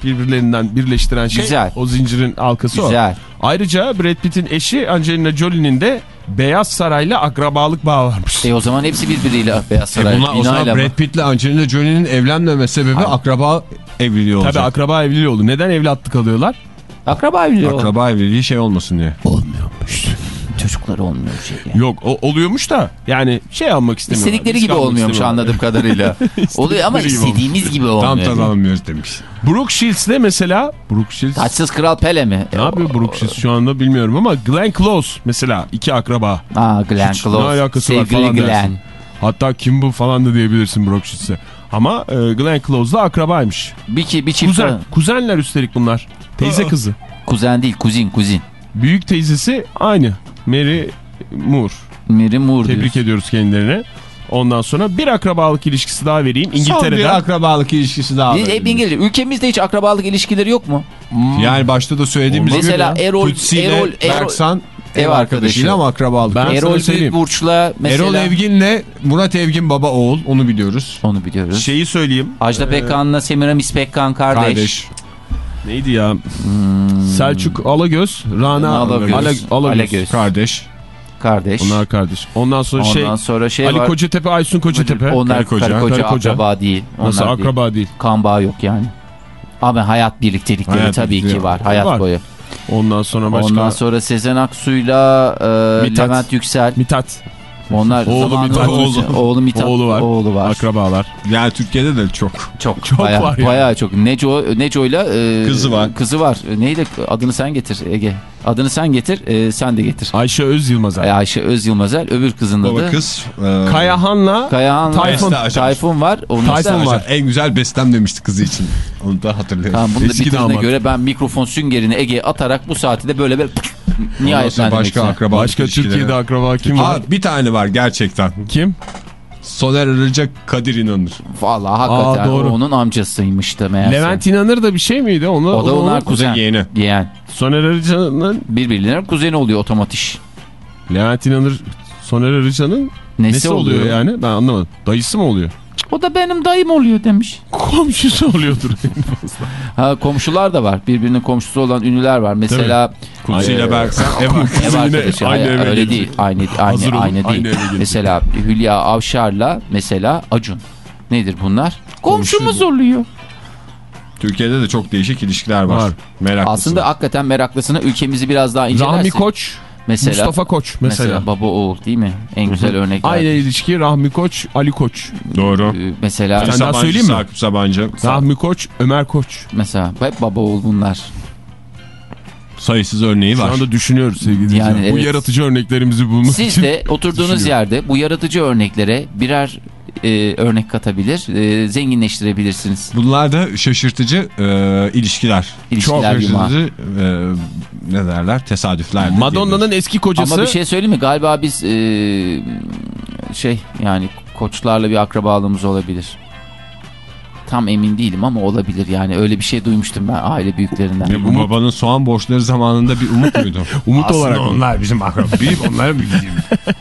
Speaker 4: birbirlerinden birleştiren şey
Speaker 3: Güzel.
Speaker 4: o zincirin halkası o.
Speaker 3: Güzel.
Speaker 4: Ayrıca Brad Pitt'in eşi Angelina Jolie'nin de Beyaz Saray'la akrabalık bağı varmış.
Speaker 3: E o zaman hepsi birbiriyle Beyaz
Speaker 5: E
Speaker 3: Saray
Speaker 5: buna, o zaman? Brad Pitt'le Angelina Jolie'nin evlenmeme sebebi
Speaker 3: Aynen.
Speaker 5: akraba evliliği olacak.
Speaker 4: Tabii akraba evliliği oldu. Neden evlatlık alıyorlar?
Speaker 3: Akraba biliyor.
Speaker 5: Akraba evliliği şey olmasın diye.
Speaker 3: Olmuyormuş. Çocukları olmuyor şey. yani.
Speaker 4: Yok o, oluyormuş da yani şey almak istemiyorlar.
Speaker 3: İstedikleri gibi olmuyormuş anladığım kadarıyla. [LAUGHS] Oluyor ama
Speaker 4: gibi
Speaker 3: istediğimiz gibi
Speaker 5: Tam
Speaker 3: olmuyor.
Speaker 5: tadı almıyoruz demiş.
Speaker 4: Brooke Shields de mesela Brooke Shields
Speaker 3: Taçsız Kral Pele mi?
Speaker 4: ne yapıyor Brooke Shields şu anda bilmiyorum ama Glenn Close mesela iki akraba.
Speaker 3: Aa Glenn
Speaker 4: Hiç ne
Speaker 3: Close.
Speaker 4: alakası var
Speaker 3: Sevgili
Speaker 4: falan
Speaker 3: Glenn.
Speaker 4: dersin. Hatta kim bu falan da diyebilirsin Brooke Shields'e. Ama e, Glenn Close da akrabaymış.
Speaker 3: Bir, ki, bir çift
Speaker 4: Kuzen. Kuzenler üstelik bunlar. Teyze kızı.
Speaker 3: Kuzen değil kuzin kuzin.
Speaker 4: Büyük teyzesi aynı. Mary Moore.
Speaker 3: Mary Moore
Speaker 4: Tebrik
Speaker 3: diyorsun.
Speaker 4: ediyoruz kendilerine. Ondan sonra bir akrabalık ilişkisi daha vereyim.
Speaker 5: Son bir
Speaker 4: İngiltere'den.
Speaker 5: akrabalık ilişkisi daha
Speaker 3: Biz
Speaker 5: var.
Speaker 3: hep İngilizce. Ülkemizde hiç akrabalık ilişkileri yok mu?
Speaker 5: Yani başta da söylediğimiz gibi.
Speaker 3: Mesela Erol-
Speaker 5: Kutsi ile
Speaker 3: Erol- Erol-
Speaker 5: Berksan
Speaker 3: ev
Speaker 5: arkadaşıyla ama akrabalık.
Speaker 4: Ben-
Speaker 3: Erol. Büyükburç'la mesela.
Speaker 5: Erol Evgin'le Murat Evgin baba oğul onu biliyoruz.
Speaker 3: Onu biliyoruz.
Speaker 4: Şeyi söyleyeyim.
Speaker 3: Ajda Pekkan'la Semiramis Pekkan kardeş.
Speaker 5: Kardeş.
Speaker 4: Neydi ya? Selçuk Alagöz, Rana
Speaker 3: Alagöz.
Speaker 4: Ala- Alagöz.
Speaker 3: Alagöz.
Speaker 5: Kardeş.
Speaker 3: Kardeş.
Speaker 4: Onlar kardeş. Ondan sonra şey
Speaker 3: Ondan sonra şey
Speaker 4: Ali
Speaker 3: var.
Speaker 4: Kocatepe, Aysun Kocatepe.
Speaker 3: Onlar
Speaker 5: Karı koca,
Speaker 3: karı koca,
Speaker 4: karı koca.
Speaker 3: akraba değil. Onlar
Speaker 4: Nasıl
Speaker 3: değil.
Speaker 4: akraba değil.
Speaker 3: Kan bağı yok yani. Ama hayat birliktelikleri
Speaker 5: Hayat
Speaker 3: tabii ki
Speaker 5: birliktelikleri
Speaker 3: var. Hayat
Speaker 4: var.
Speaker 3: boyu.
Speaker 4: Ondan sonra başka
Speaker 3: Ondan sonra Sezen Aksu'yla e,
Speaker 4: Mithat.
Speaker 3: Levent Yüksel.
Speaker 4: Mithat
Speaker 3: Onlar
Speaker 4: Oğlu
Speaker 3: zamanında-
Speaker 4: oğlu.
Speaker 3: oğlu Mithat.
Speaker 4: Oğlu var.
Speaker 3: Oğlu var.
Speaker 4: akrabalar.
Speaker 5: Yani Türkiye'de de çok.
Speaker 3: Çok,
Speaker 4: Çok
Speaker 3: bayağı,
Speaker 4: var ya.
Speaker 3: bayağı çok. Neco Neco'yla e,
Speaker 5: Kızı var.
Speaker 3: Kızı var. Neydi? Adını sen getir Ege. Adını sen getir, e, sen de getir.
Speaker 4: Ayşe Öz Yılmazer.
Speaker 3: Ay- Ayşe Öz Yılmazel, öbür kızın
Speaker 5: Baba
Speaker 3: adı.
Speaker 5: kız. e,
Speaker 4: Kayahan'la
Speaker 3: Kayahan
Speaker 4: Tayfun.
Speaker 3: Tayfun. Var. Onun
Speaker 4: Tayfun var.
Speaker 5: En güzel bestem demişti kızı için. Onu da hatırlıyorum.
Speaker 3: Tamam bunu da
Speaker 4: damat.
Speaker 3: göre ben mikrofon süngerini Ege'ye atarak bu saati de böyle böyle
Speaker 5: Ondan
Speaker 3: nihayet
Speaker 5: sonra başka akraba
Speaker 4: Başka Türkiye'de akraba kim var?
Speaker 5: Aa, bir tane var gerçekten.
Speaker 4: Kim?
Speaker 5: Soner Arıca Kadir İnanır.
Speaker 3: Vallahi hakikaten
Speaker 4: Aa, doğru.
Speaker 3: onun amcasıymış da meğerse.
Speaker 4: Levent İnanır da bir şey miydi? Onu,
Speaker 3: o da onlar kuzen.
Speaker 5: yeğeni.
Speaker 3: Yeğen.
Speaker 4: Soner Arıcan'ın
Speaker 3: Birbirlerine kuzeni oluyor otomatik.
Speaker 4: Levent İnanır Soner Arıcan'ın
Speaker 3: Nesi,
Speaker 4: nesi, oluyor? yani? Ben anlamadım. Dayısı mı oluyor?
Speaker 3: O da benim dayım oluyor demiş.
Speaker 4: Komşusu oluyordur.
Speaker 3: Ha komşular da var. Birbirinin komşusu olan ünlüler var. Mesela Ee,
Speaker 5: ile Berksan ev arkadaşı.
Speaker 4: aynı eve
Speaker 3: öyle
Speaker 4: gelecek.
Speaker 3: değil. Aynı aynı
Speaker 4: olun,
Speaker 3: aynı
Speaker 4: aynı
Speaker 3: değil.
Speaker 4: gelecek.
Speaker 3: mesela Hülya Avşar'la mesela Acun. Nedir bunlar? Komşumuz oluyor.
Speaker 5: Türkiye'de de çok değişik ilişkiler var.
Speaker 4: Var.
Speaker 5: Meraklısı.
Speaker 3: Aslında hakikaten meraklısına ülkemizi biraz daha incelersin.
Speaker 4: Rahmi Koç,
Speaker 3: mesela,
Speaker 4: Mustafa Koç mesela.
Speaker 3: mesela baba oğul değil mi? En güzel örnekler.
Speaker 4: Aynı ilişki Rahmi Koç, Ali Koç.
Speaker 5: Doğru.
Speaker 3: Ee, Mesela
Speaker 4: Sen daha
Speaker 5: Sabancı,
Speaker 4: söyleyeyim mi?
Speaker 5: Sakıp Sabancı.
Speaker 4: Rahmi Koç, Ömer Koç.
Speaker 3: mesela hep baba oğul bunlar.
Speaker 5: Sayısız örneği
Speaker 4: Şu
Speaker 5: var.
Speaker 4: anda düşünüyoruz sevgili
Speaker 3: Yani
Speaker 4: dinleyiciler. Bu
Speaker 3: evet.
Speaker 4: yaratıcı örneklerimizi bulmak
Speaker 3: Siz
Speaker 4: için.
Speaker 3: de oturduğunuz yerde bu yaratıcı örneklere birer e, örnek katabilir, e, zenginleştirebilirsiniz.
Speaker 5: Bunlar da şaşırtıcı e, ilişkiler.
Speaker 3: İlişkiler
Speaker 5: Çok şaşırtıcı e, ne derler tesadüfler.
Speaker 4: Madonna'nın eski kocası.
Speaker 3: Ama bir şey söyleyeyim mi? Galiba biz e, şey yani koçlarla bir akrabalığımız olabilir. Tam emin değilim ama olabilir yani öyle bir şey duymuştum ben aile büyüklerinden.
Speaker 5: diyebiliriz. Bu babanın soğan borçları zamanında bir umut muydu? [LAUGHS]
Speaker 4: Umut olarak.
Speaker 5: onlar bizim akraba. Bilip onlara mı gideyim? [LAUGHS]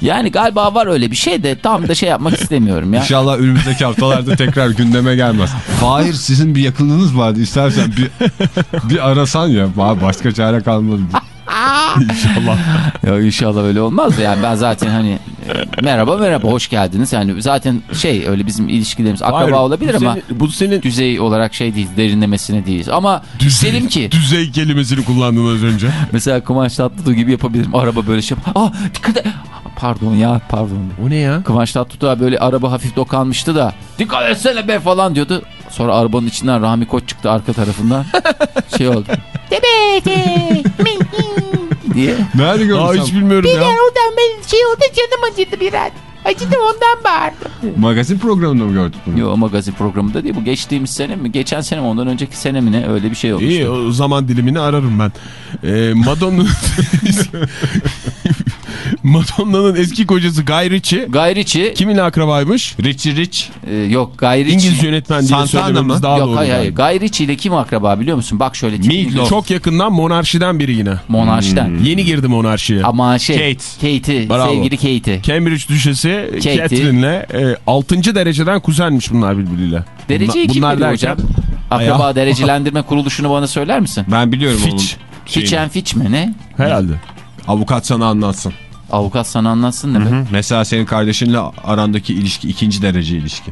Speaker 3: Yani galiba var öyle bir şey de tam da şey yapmak istemiyorum ya.
Speaker 5: İnşallah önümüzdeki haftalarda tekrar gündeme gelmez. Hayır sizin bir yakınlığınız vardı. İstersen bir, bir arasan ya. Ba- Başka çare kalmadı. [LAUGHS]
Speaker 4: İnşallah.
Speaker 3: Ya inşallah öyle olmaz yani ben zaten hani e, merhaba merhaba hoş geldiniz. Yani zaten şey öyle bizim ilişkilerimiz akraba
Speaker 4: Hayır,
Speaker 3: olabilir
Speaker 4: bu
Speaker 3: ama
Speaker 4: senin- bu senin
Speaker 3: düzey olarak şey değil derinlemesine değiliz. Ama isterim ki
Speaker 4: düzey kelimesini kullandın az önce.
Speaker 3: mesela Kıvanç Tatlıtuğ gibi yapabilirim. Araba böyle şey Aa dikkat et. Pardon ya pardon.
Speaker 4: O ne ya?
Speaker 3: Kıvanç Tatlıtuğ böyle araba hafif dokanmıştı da dikkat etsene be falan diyordu. Sonra arabanın içinden Rahmi Koç çıktı arka tarafından. [LAUGHS] şey oldu. Diye. [LAUGHS]
Speaker 5: Nerede gördün
Speaker 4: Aa,
Speaker 5: sen?
Speaker 4: hiç bilmiyorum ya.
Speaker 7: Oradan ben şey oldu canım acıdı biraz. Acıdı ondan bağırdım.
Speaker 5: Magazin programında mı gördük bunu?
Speaker 3: Yo magazin programında değil bu geçtiğimiz sene mi geçen sene mi ondan önceki sene mi ne öyle bir şey olmuştu.
Speaker 4: İyi o zaman dilimini ararım ben. Ee, Madonna'nın [LAUGHS] [LAUGHS] Madonna'nın eski kocası Guy Ritchie
Speaker 3: Gayriçi
Speaker 4: kimin akrabaymış?
Speaker 5: Richie Rich.
Speaker 3: e, yok Gayriçi.
Speaker 4: İngiliz yönetmen diye
Speaker 5: Santana
Speaker 4: söylememiz
Speaker 5: mı?
Speaker 4: daha
Speaker 3: Yok
Speaker 4: doğru.
Speaker 3: hayır hayır.
Speaker 4: galiba.
Speaker 3: Gayriçi ile kim akraba biliyor musun? Bak şöyle.
Speaker 5: Meatloaf.
Speaker 4: Çok yakından monarşiden biri yine.
Speaker 3: Monarşiden.
Speaker 4: Yeni girdi monarşiye.
Speaker 3: Ama şey
Speaker 5: Kate.
Speaker 3: Kate'i sevgili Kate'i.
Speaker 4: Cambridge düşesi
Speaker 3: Katie.
Speaker 4: Catherine'le e, 6. dereceden kuzenmiş bunlar birbiriyle.
Speaker 3: Dereceyi
Speaker 4: Bunlar-
Speaker 3: kim
Speaker 4: bunlar derken-
Speaker 3: hocam? Akraba [LAUGHS] derecelendirme kuruluşunu bana söyler misin?
Speaker 5: Ben biliyorum
Speaker 4: Fitch.
Speaker 5: onun.
Speaker 3: Fitch and Fitch mi ne?
Speaker 4: Herhalde.
Speaker 5: Avukat sana anlatsın.
Speaker 3: Avukat sana anlatsın ne be?
Speaker 5: Mesela senin kardeşinle arandaki ilişki ikinci derece ilişki.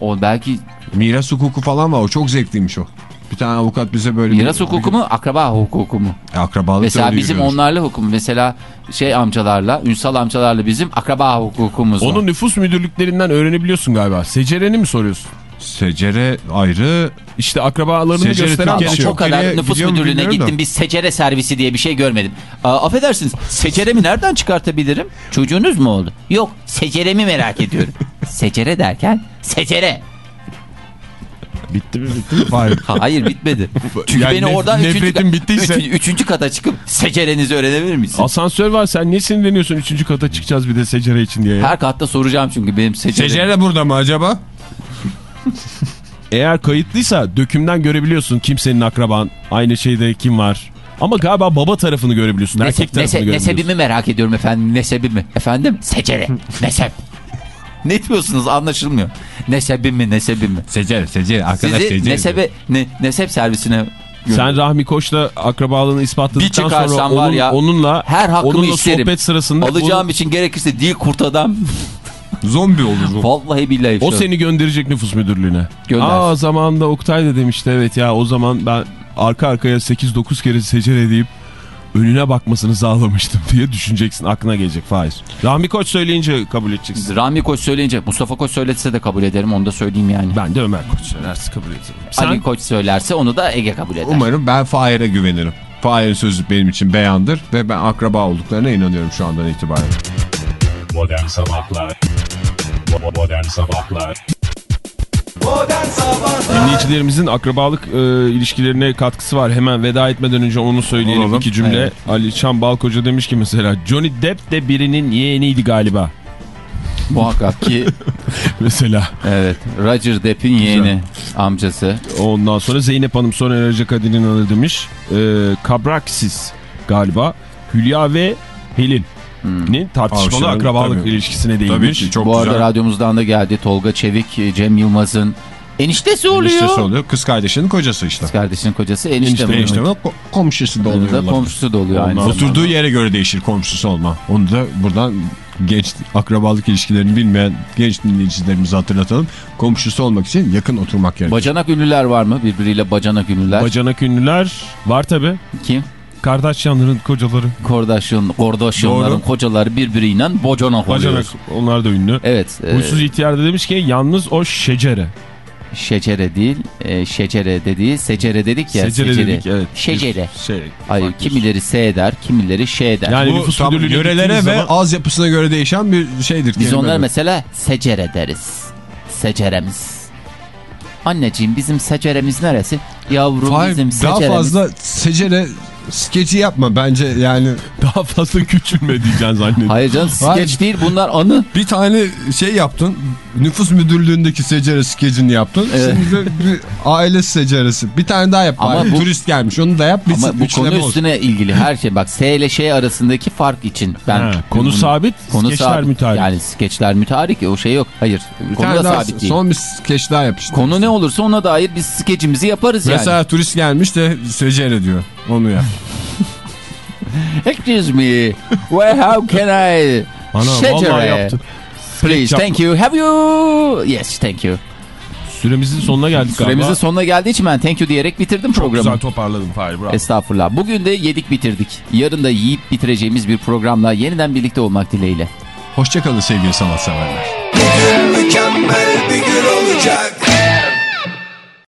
Speaker 3: O belki
Speaker 5: Miras hukuku falan var o çok zevkliymiş o. Bir tane avukat bize böyle...
Speaker 3: miras
Speaker 5: bir-
Speaker 3: hukuku mu akraba hukuku mu?
Speaker 5: E, Akrabalık
Speaker 3: Mesela bizim
Speaker 5: yürüyormuş.
Speaker 3: onlarla hukum. Mesela şey amcalarla, Ünsal amcalarla bizim akraba hukukumuz var.
Speaker 4: Onun nüfus müdürlüklerinden öğrenebiliyorsun galiba. Secereni mi soruyorsun?
Speaker 5: Secere ayrı.
Speaker 4: İşte akrabalarını
Speaker 5: Secere
Speaker 4: gösteren
Speaker 5: Türkiye'de
Speaker 4: kişi.
Speaker 3: o
Speaker 5: çok
Speaker 3: kadar
Speaker 5: geriye
Speaker 3: nüfus müdürlüğüne
Speaker 5: da.
Speaker 3: gittim. Bir secere servisi diye bir şey görmedim. Aa, affedersiniz seceremi nereden çıkartabilirim? Çocuğunuz mu oldu? Yok seceremi merak ediyorum. [LAUGHS] secere derken secere.
Speaker 4: Bitti mi bitti mi? Hayır.
Speaker 3: Hayır bitmedi. [LAUGHS] Çünkü
Speaker 4: Yani
Speaker 3: beni
Speaker 4: nef-
Speaker 3: oradan üçüncü,
Speaker 4: nefretin bittiyse-
Speaker 3: üçüncü, üçüncü kata çıkıp secerenizi öğrenebilir misin?
Speaker 4: Asansör var sen niye sinirleniyorsun 3. kata çıkacağız bir de secere için diye. ya?
Speaker 3: Her katta soracağım çünkü benim.
Speaker 5: Secere de burada mı acaba?
Speaker 4: Eğer kayıtlıysa dökümden görebiliyorsun kimsenin akraban. Aynı şeyde kim var. Ama galiba baba tarafını görebiliyorsun.
Speaker 3: Nese-
Speaker 4: Erkek tarafını
Speaker 3: nese-
Speaker 4: görebiliyorsun.
Speaker 3: nesebimi merak ediyorum efendim. Nesebimi. Efendim? Secere. [LAUGHS] Nesep. ne diyorsunuz anlaşılmıyor. Nesebimi nesebimi.
Speaker 5: Secere, secere. Arkadaş
Speaker 3: Sizi
Speaker 5: secere.
Speaker 3: nesebe, ne, nesep servisine
Speaker 4: Sen Rahmi Koç'la akrabalığını ispatladıktan sonra onun,
Speaker 3: var ya,
Speaker 4: onunla,
Speaker 3: her hakkımı
Speaker 4: onunla
Speaker 3: isterim.
Speaker 4: sohbet sırasında
Speaker 3: alacağım
Speaker 4: o,
Speaker 3: için gerekirse dil kurt adam. [LAUGHS]
Speaker 5: Zombi olur bu.
Speaker 3: Vallahi billahi.
Speaker 4: o seni gönderecek nüfus müdürlüğüne.
Speaker 3: Gönder.
Speaker 4: Aa zamanında Oktay da demişti evet ya o zaman ben arka arkaya 8-9 kere secere edip önüne bakmasını sağlamıştım [LAUGHS] diye düşüneceksin aklına gelecek Faiz. Rahmi Koç söyleyince kabul edeceksin.
Speaker 3: Rami Koç söyleyince Mustafa Koç söyletse de kabul ederim onu da söyleyeyim yani.
Speaker 4: Ben de Ömer Koç söylerse kabul ederim. Sen
Speaker 3: Ali Koç söylerse onu da Ege kabul eder.
Speaker 5: Umarım ben Fahir'e güvenirim. Fahir'in sözü benim için beyandır ve ben akraba olduklarına inanıyorum şu andan itibaren.
Speaker 1: Modern Sabahlar Bo- Modern Sabahlar
Speaker 4: dinleyicilerimizin akrabalık e, ilişkilerine katkısı var. Hemen veda etmeden önce onu söyleyelim
Speaker 5: Olalım.
Speaker 4: iki cümle.
Speaker 3: Evet.
Speaker 4: Ali Çam Balkoca demiş ki mesela Johnny Depp de birinin yeğeniydi galiba.
Speaker 3: Muhakkak ki [LAUGHS]
Speaker 4: Mesela.
Speaker 3: evet Roger Depp'in yeğeni amcası.
Speaker 4: Ondan sonra Zeynep Hanım son enerji Kadir'in adı demiş. E, Kabraksis galiba. Hülya ve Pelin'in tartışmalı
Speaker 5: Avşar'ın,
Speaker 4: akrabalık
Speaker 5: tabii.
Speaker 4: ilişkisine
Speaker 5: Tabii
Speaker 4: değinmiş.
Speaker 5: ki çok
Speaker 3: Bu
Speaker 5: güzel.
Speaker 3: arada radyomuzdan da geldi Tolga Çevik, Cem Yılmaz'ın eniştesi oluyor.
Speaker 5: Eniştesi oluyor. Kız kardeşinin kocası işte.
Speaker 3: Kız kardeşinin kocası enişte mi?
Speaker 5: Enişte ko- komşusu da oluyor.
Speaker 3: da komşusu da oluyor aynı
Speaker 5: Oturduğu yere göre değişir komşusu olma. Onu da buradan genç akrabalık ilişkilerini bilmeyen genç dinleyicilerimize hatırlatalım. Komşusu olmak için yakın oturmak gerekir.
Speaker 3: Bacanak ünlüler var mı? Birbiriyle bacanak ünlüler.
Speaker 4: Bacanak ünlüler var tabi.
Speaker 3: Kim?
Speaker 4: Kardashian'ların kocaları.
Speaker 3: Kordaşyon, Kordaşyonların
Speaker 5: Doğru.
Speaker 3: kocaları birbiriyle bacanak oluyor.
Speaker 4: Bacanak onlar da ünlü.
Speaker 3: Evet. E,
Speaker 4: Huysuz ihtiyar da demiş ki yalnız o şecere.
Speaker 3: şecere değil, e, şecere dediği, secere dedik ya.
Speaker 4: Secere dedik evet.
Speaker 3: Şecere.
Speaker 4: Şey,
Speaker 3: Ay,
Speaker 4: farklı.
Speaker 3: kimileri S der, kimileri Ş der.
Speaker 4: Yani
Speaker 5: Bu tam yörelere ve
Speaker 4: zaman-
Speaker 5: az yapısına göre değişen bir şeydir.
Speaker 3: Biz onlara
Speaker 5: kelimedir.
Speaker 3: mesela secere deriz. Seceremiz. Anneciğim bizim seceremiz neresi? Yavrum
Speaker 5: Fahir,
Speaker 3: bizim
Speaker 5: daha
Speaker 3: seceremiz.
Speaker 5: fazla secere skeci yapma bence yani [LAUGHS]
Speaker 4: Daha fazla küçülme diyeceksin zannediyorum.
Speaker 3: Hayır canım
Speaker 5: Hayır.
Speaker 3: skeç değil bunlar anı.
Speaker 5: bir tane şey yaptın nüfus müdürlüğündeki secere skecini yaptın
Speaker 3: Evet.
Speaker 5: şimdi de bir aile seceresi bir tane daha yap
Speaker 3: Ama bu-
Speaker 5: turist gelmiş onu da yap
Speaker 3: Ama bu konu
Speaker 5: olsun.
Speaker 3: üstüne ilgili her şey. Bak S ile şey arasındaki fark için. Ben
Speaker 4: Ha, konu
Speaker 3: bunu-
Speaker 4: sabit, skeçler
Speaker 3: sabit.
Speaker 4: müteahhit.
Speaker 3: Yani skeçler müteahhit o şey yok. Hayır.
Speaker 5: Bir
Speaker 3: konu da
Speaker 5: daha
Speaker 3: sabit değil.
Speaker 5: son bir skeç daha yap işte.
Speaker 3: Konu ne olursa ona dair biz skecimizi yaparız yani.
Speaker 5: Mesela turist gelmiş de secere diyor onu yap. [LAUGHS]
Speaker 3: Excuse me. Where how can I?
Speaker 4: Ana vallahi yaptın.
Speaker 3: Please thank you. Have you? Yes thank you.
Speaker 4: Süremizin sonuna geldik galiba.
Speaker 3: Süremizin sonuna geldiği için ben thank you diyerek bitirdim
Speaker 4: Çok
Speaker 3: programı.
Speaker 4: güzel toparladım Fahir bravo.
Speaker 3: Estağfurullah. Bugün de yedik bitirdik. Yarın da yiyip bitireceğimiz bir programla yeniden birlikte olmak dileğiyle.
Speaker 8: Hoşçakalın sevgili sanatseverler.
Speaker 5: Mükemmel bir gün olacak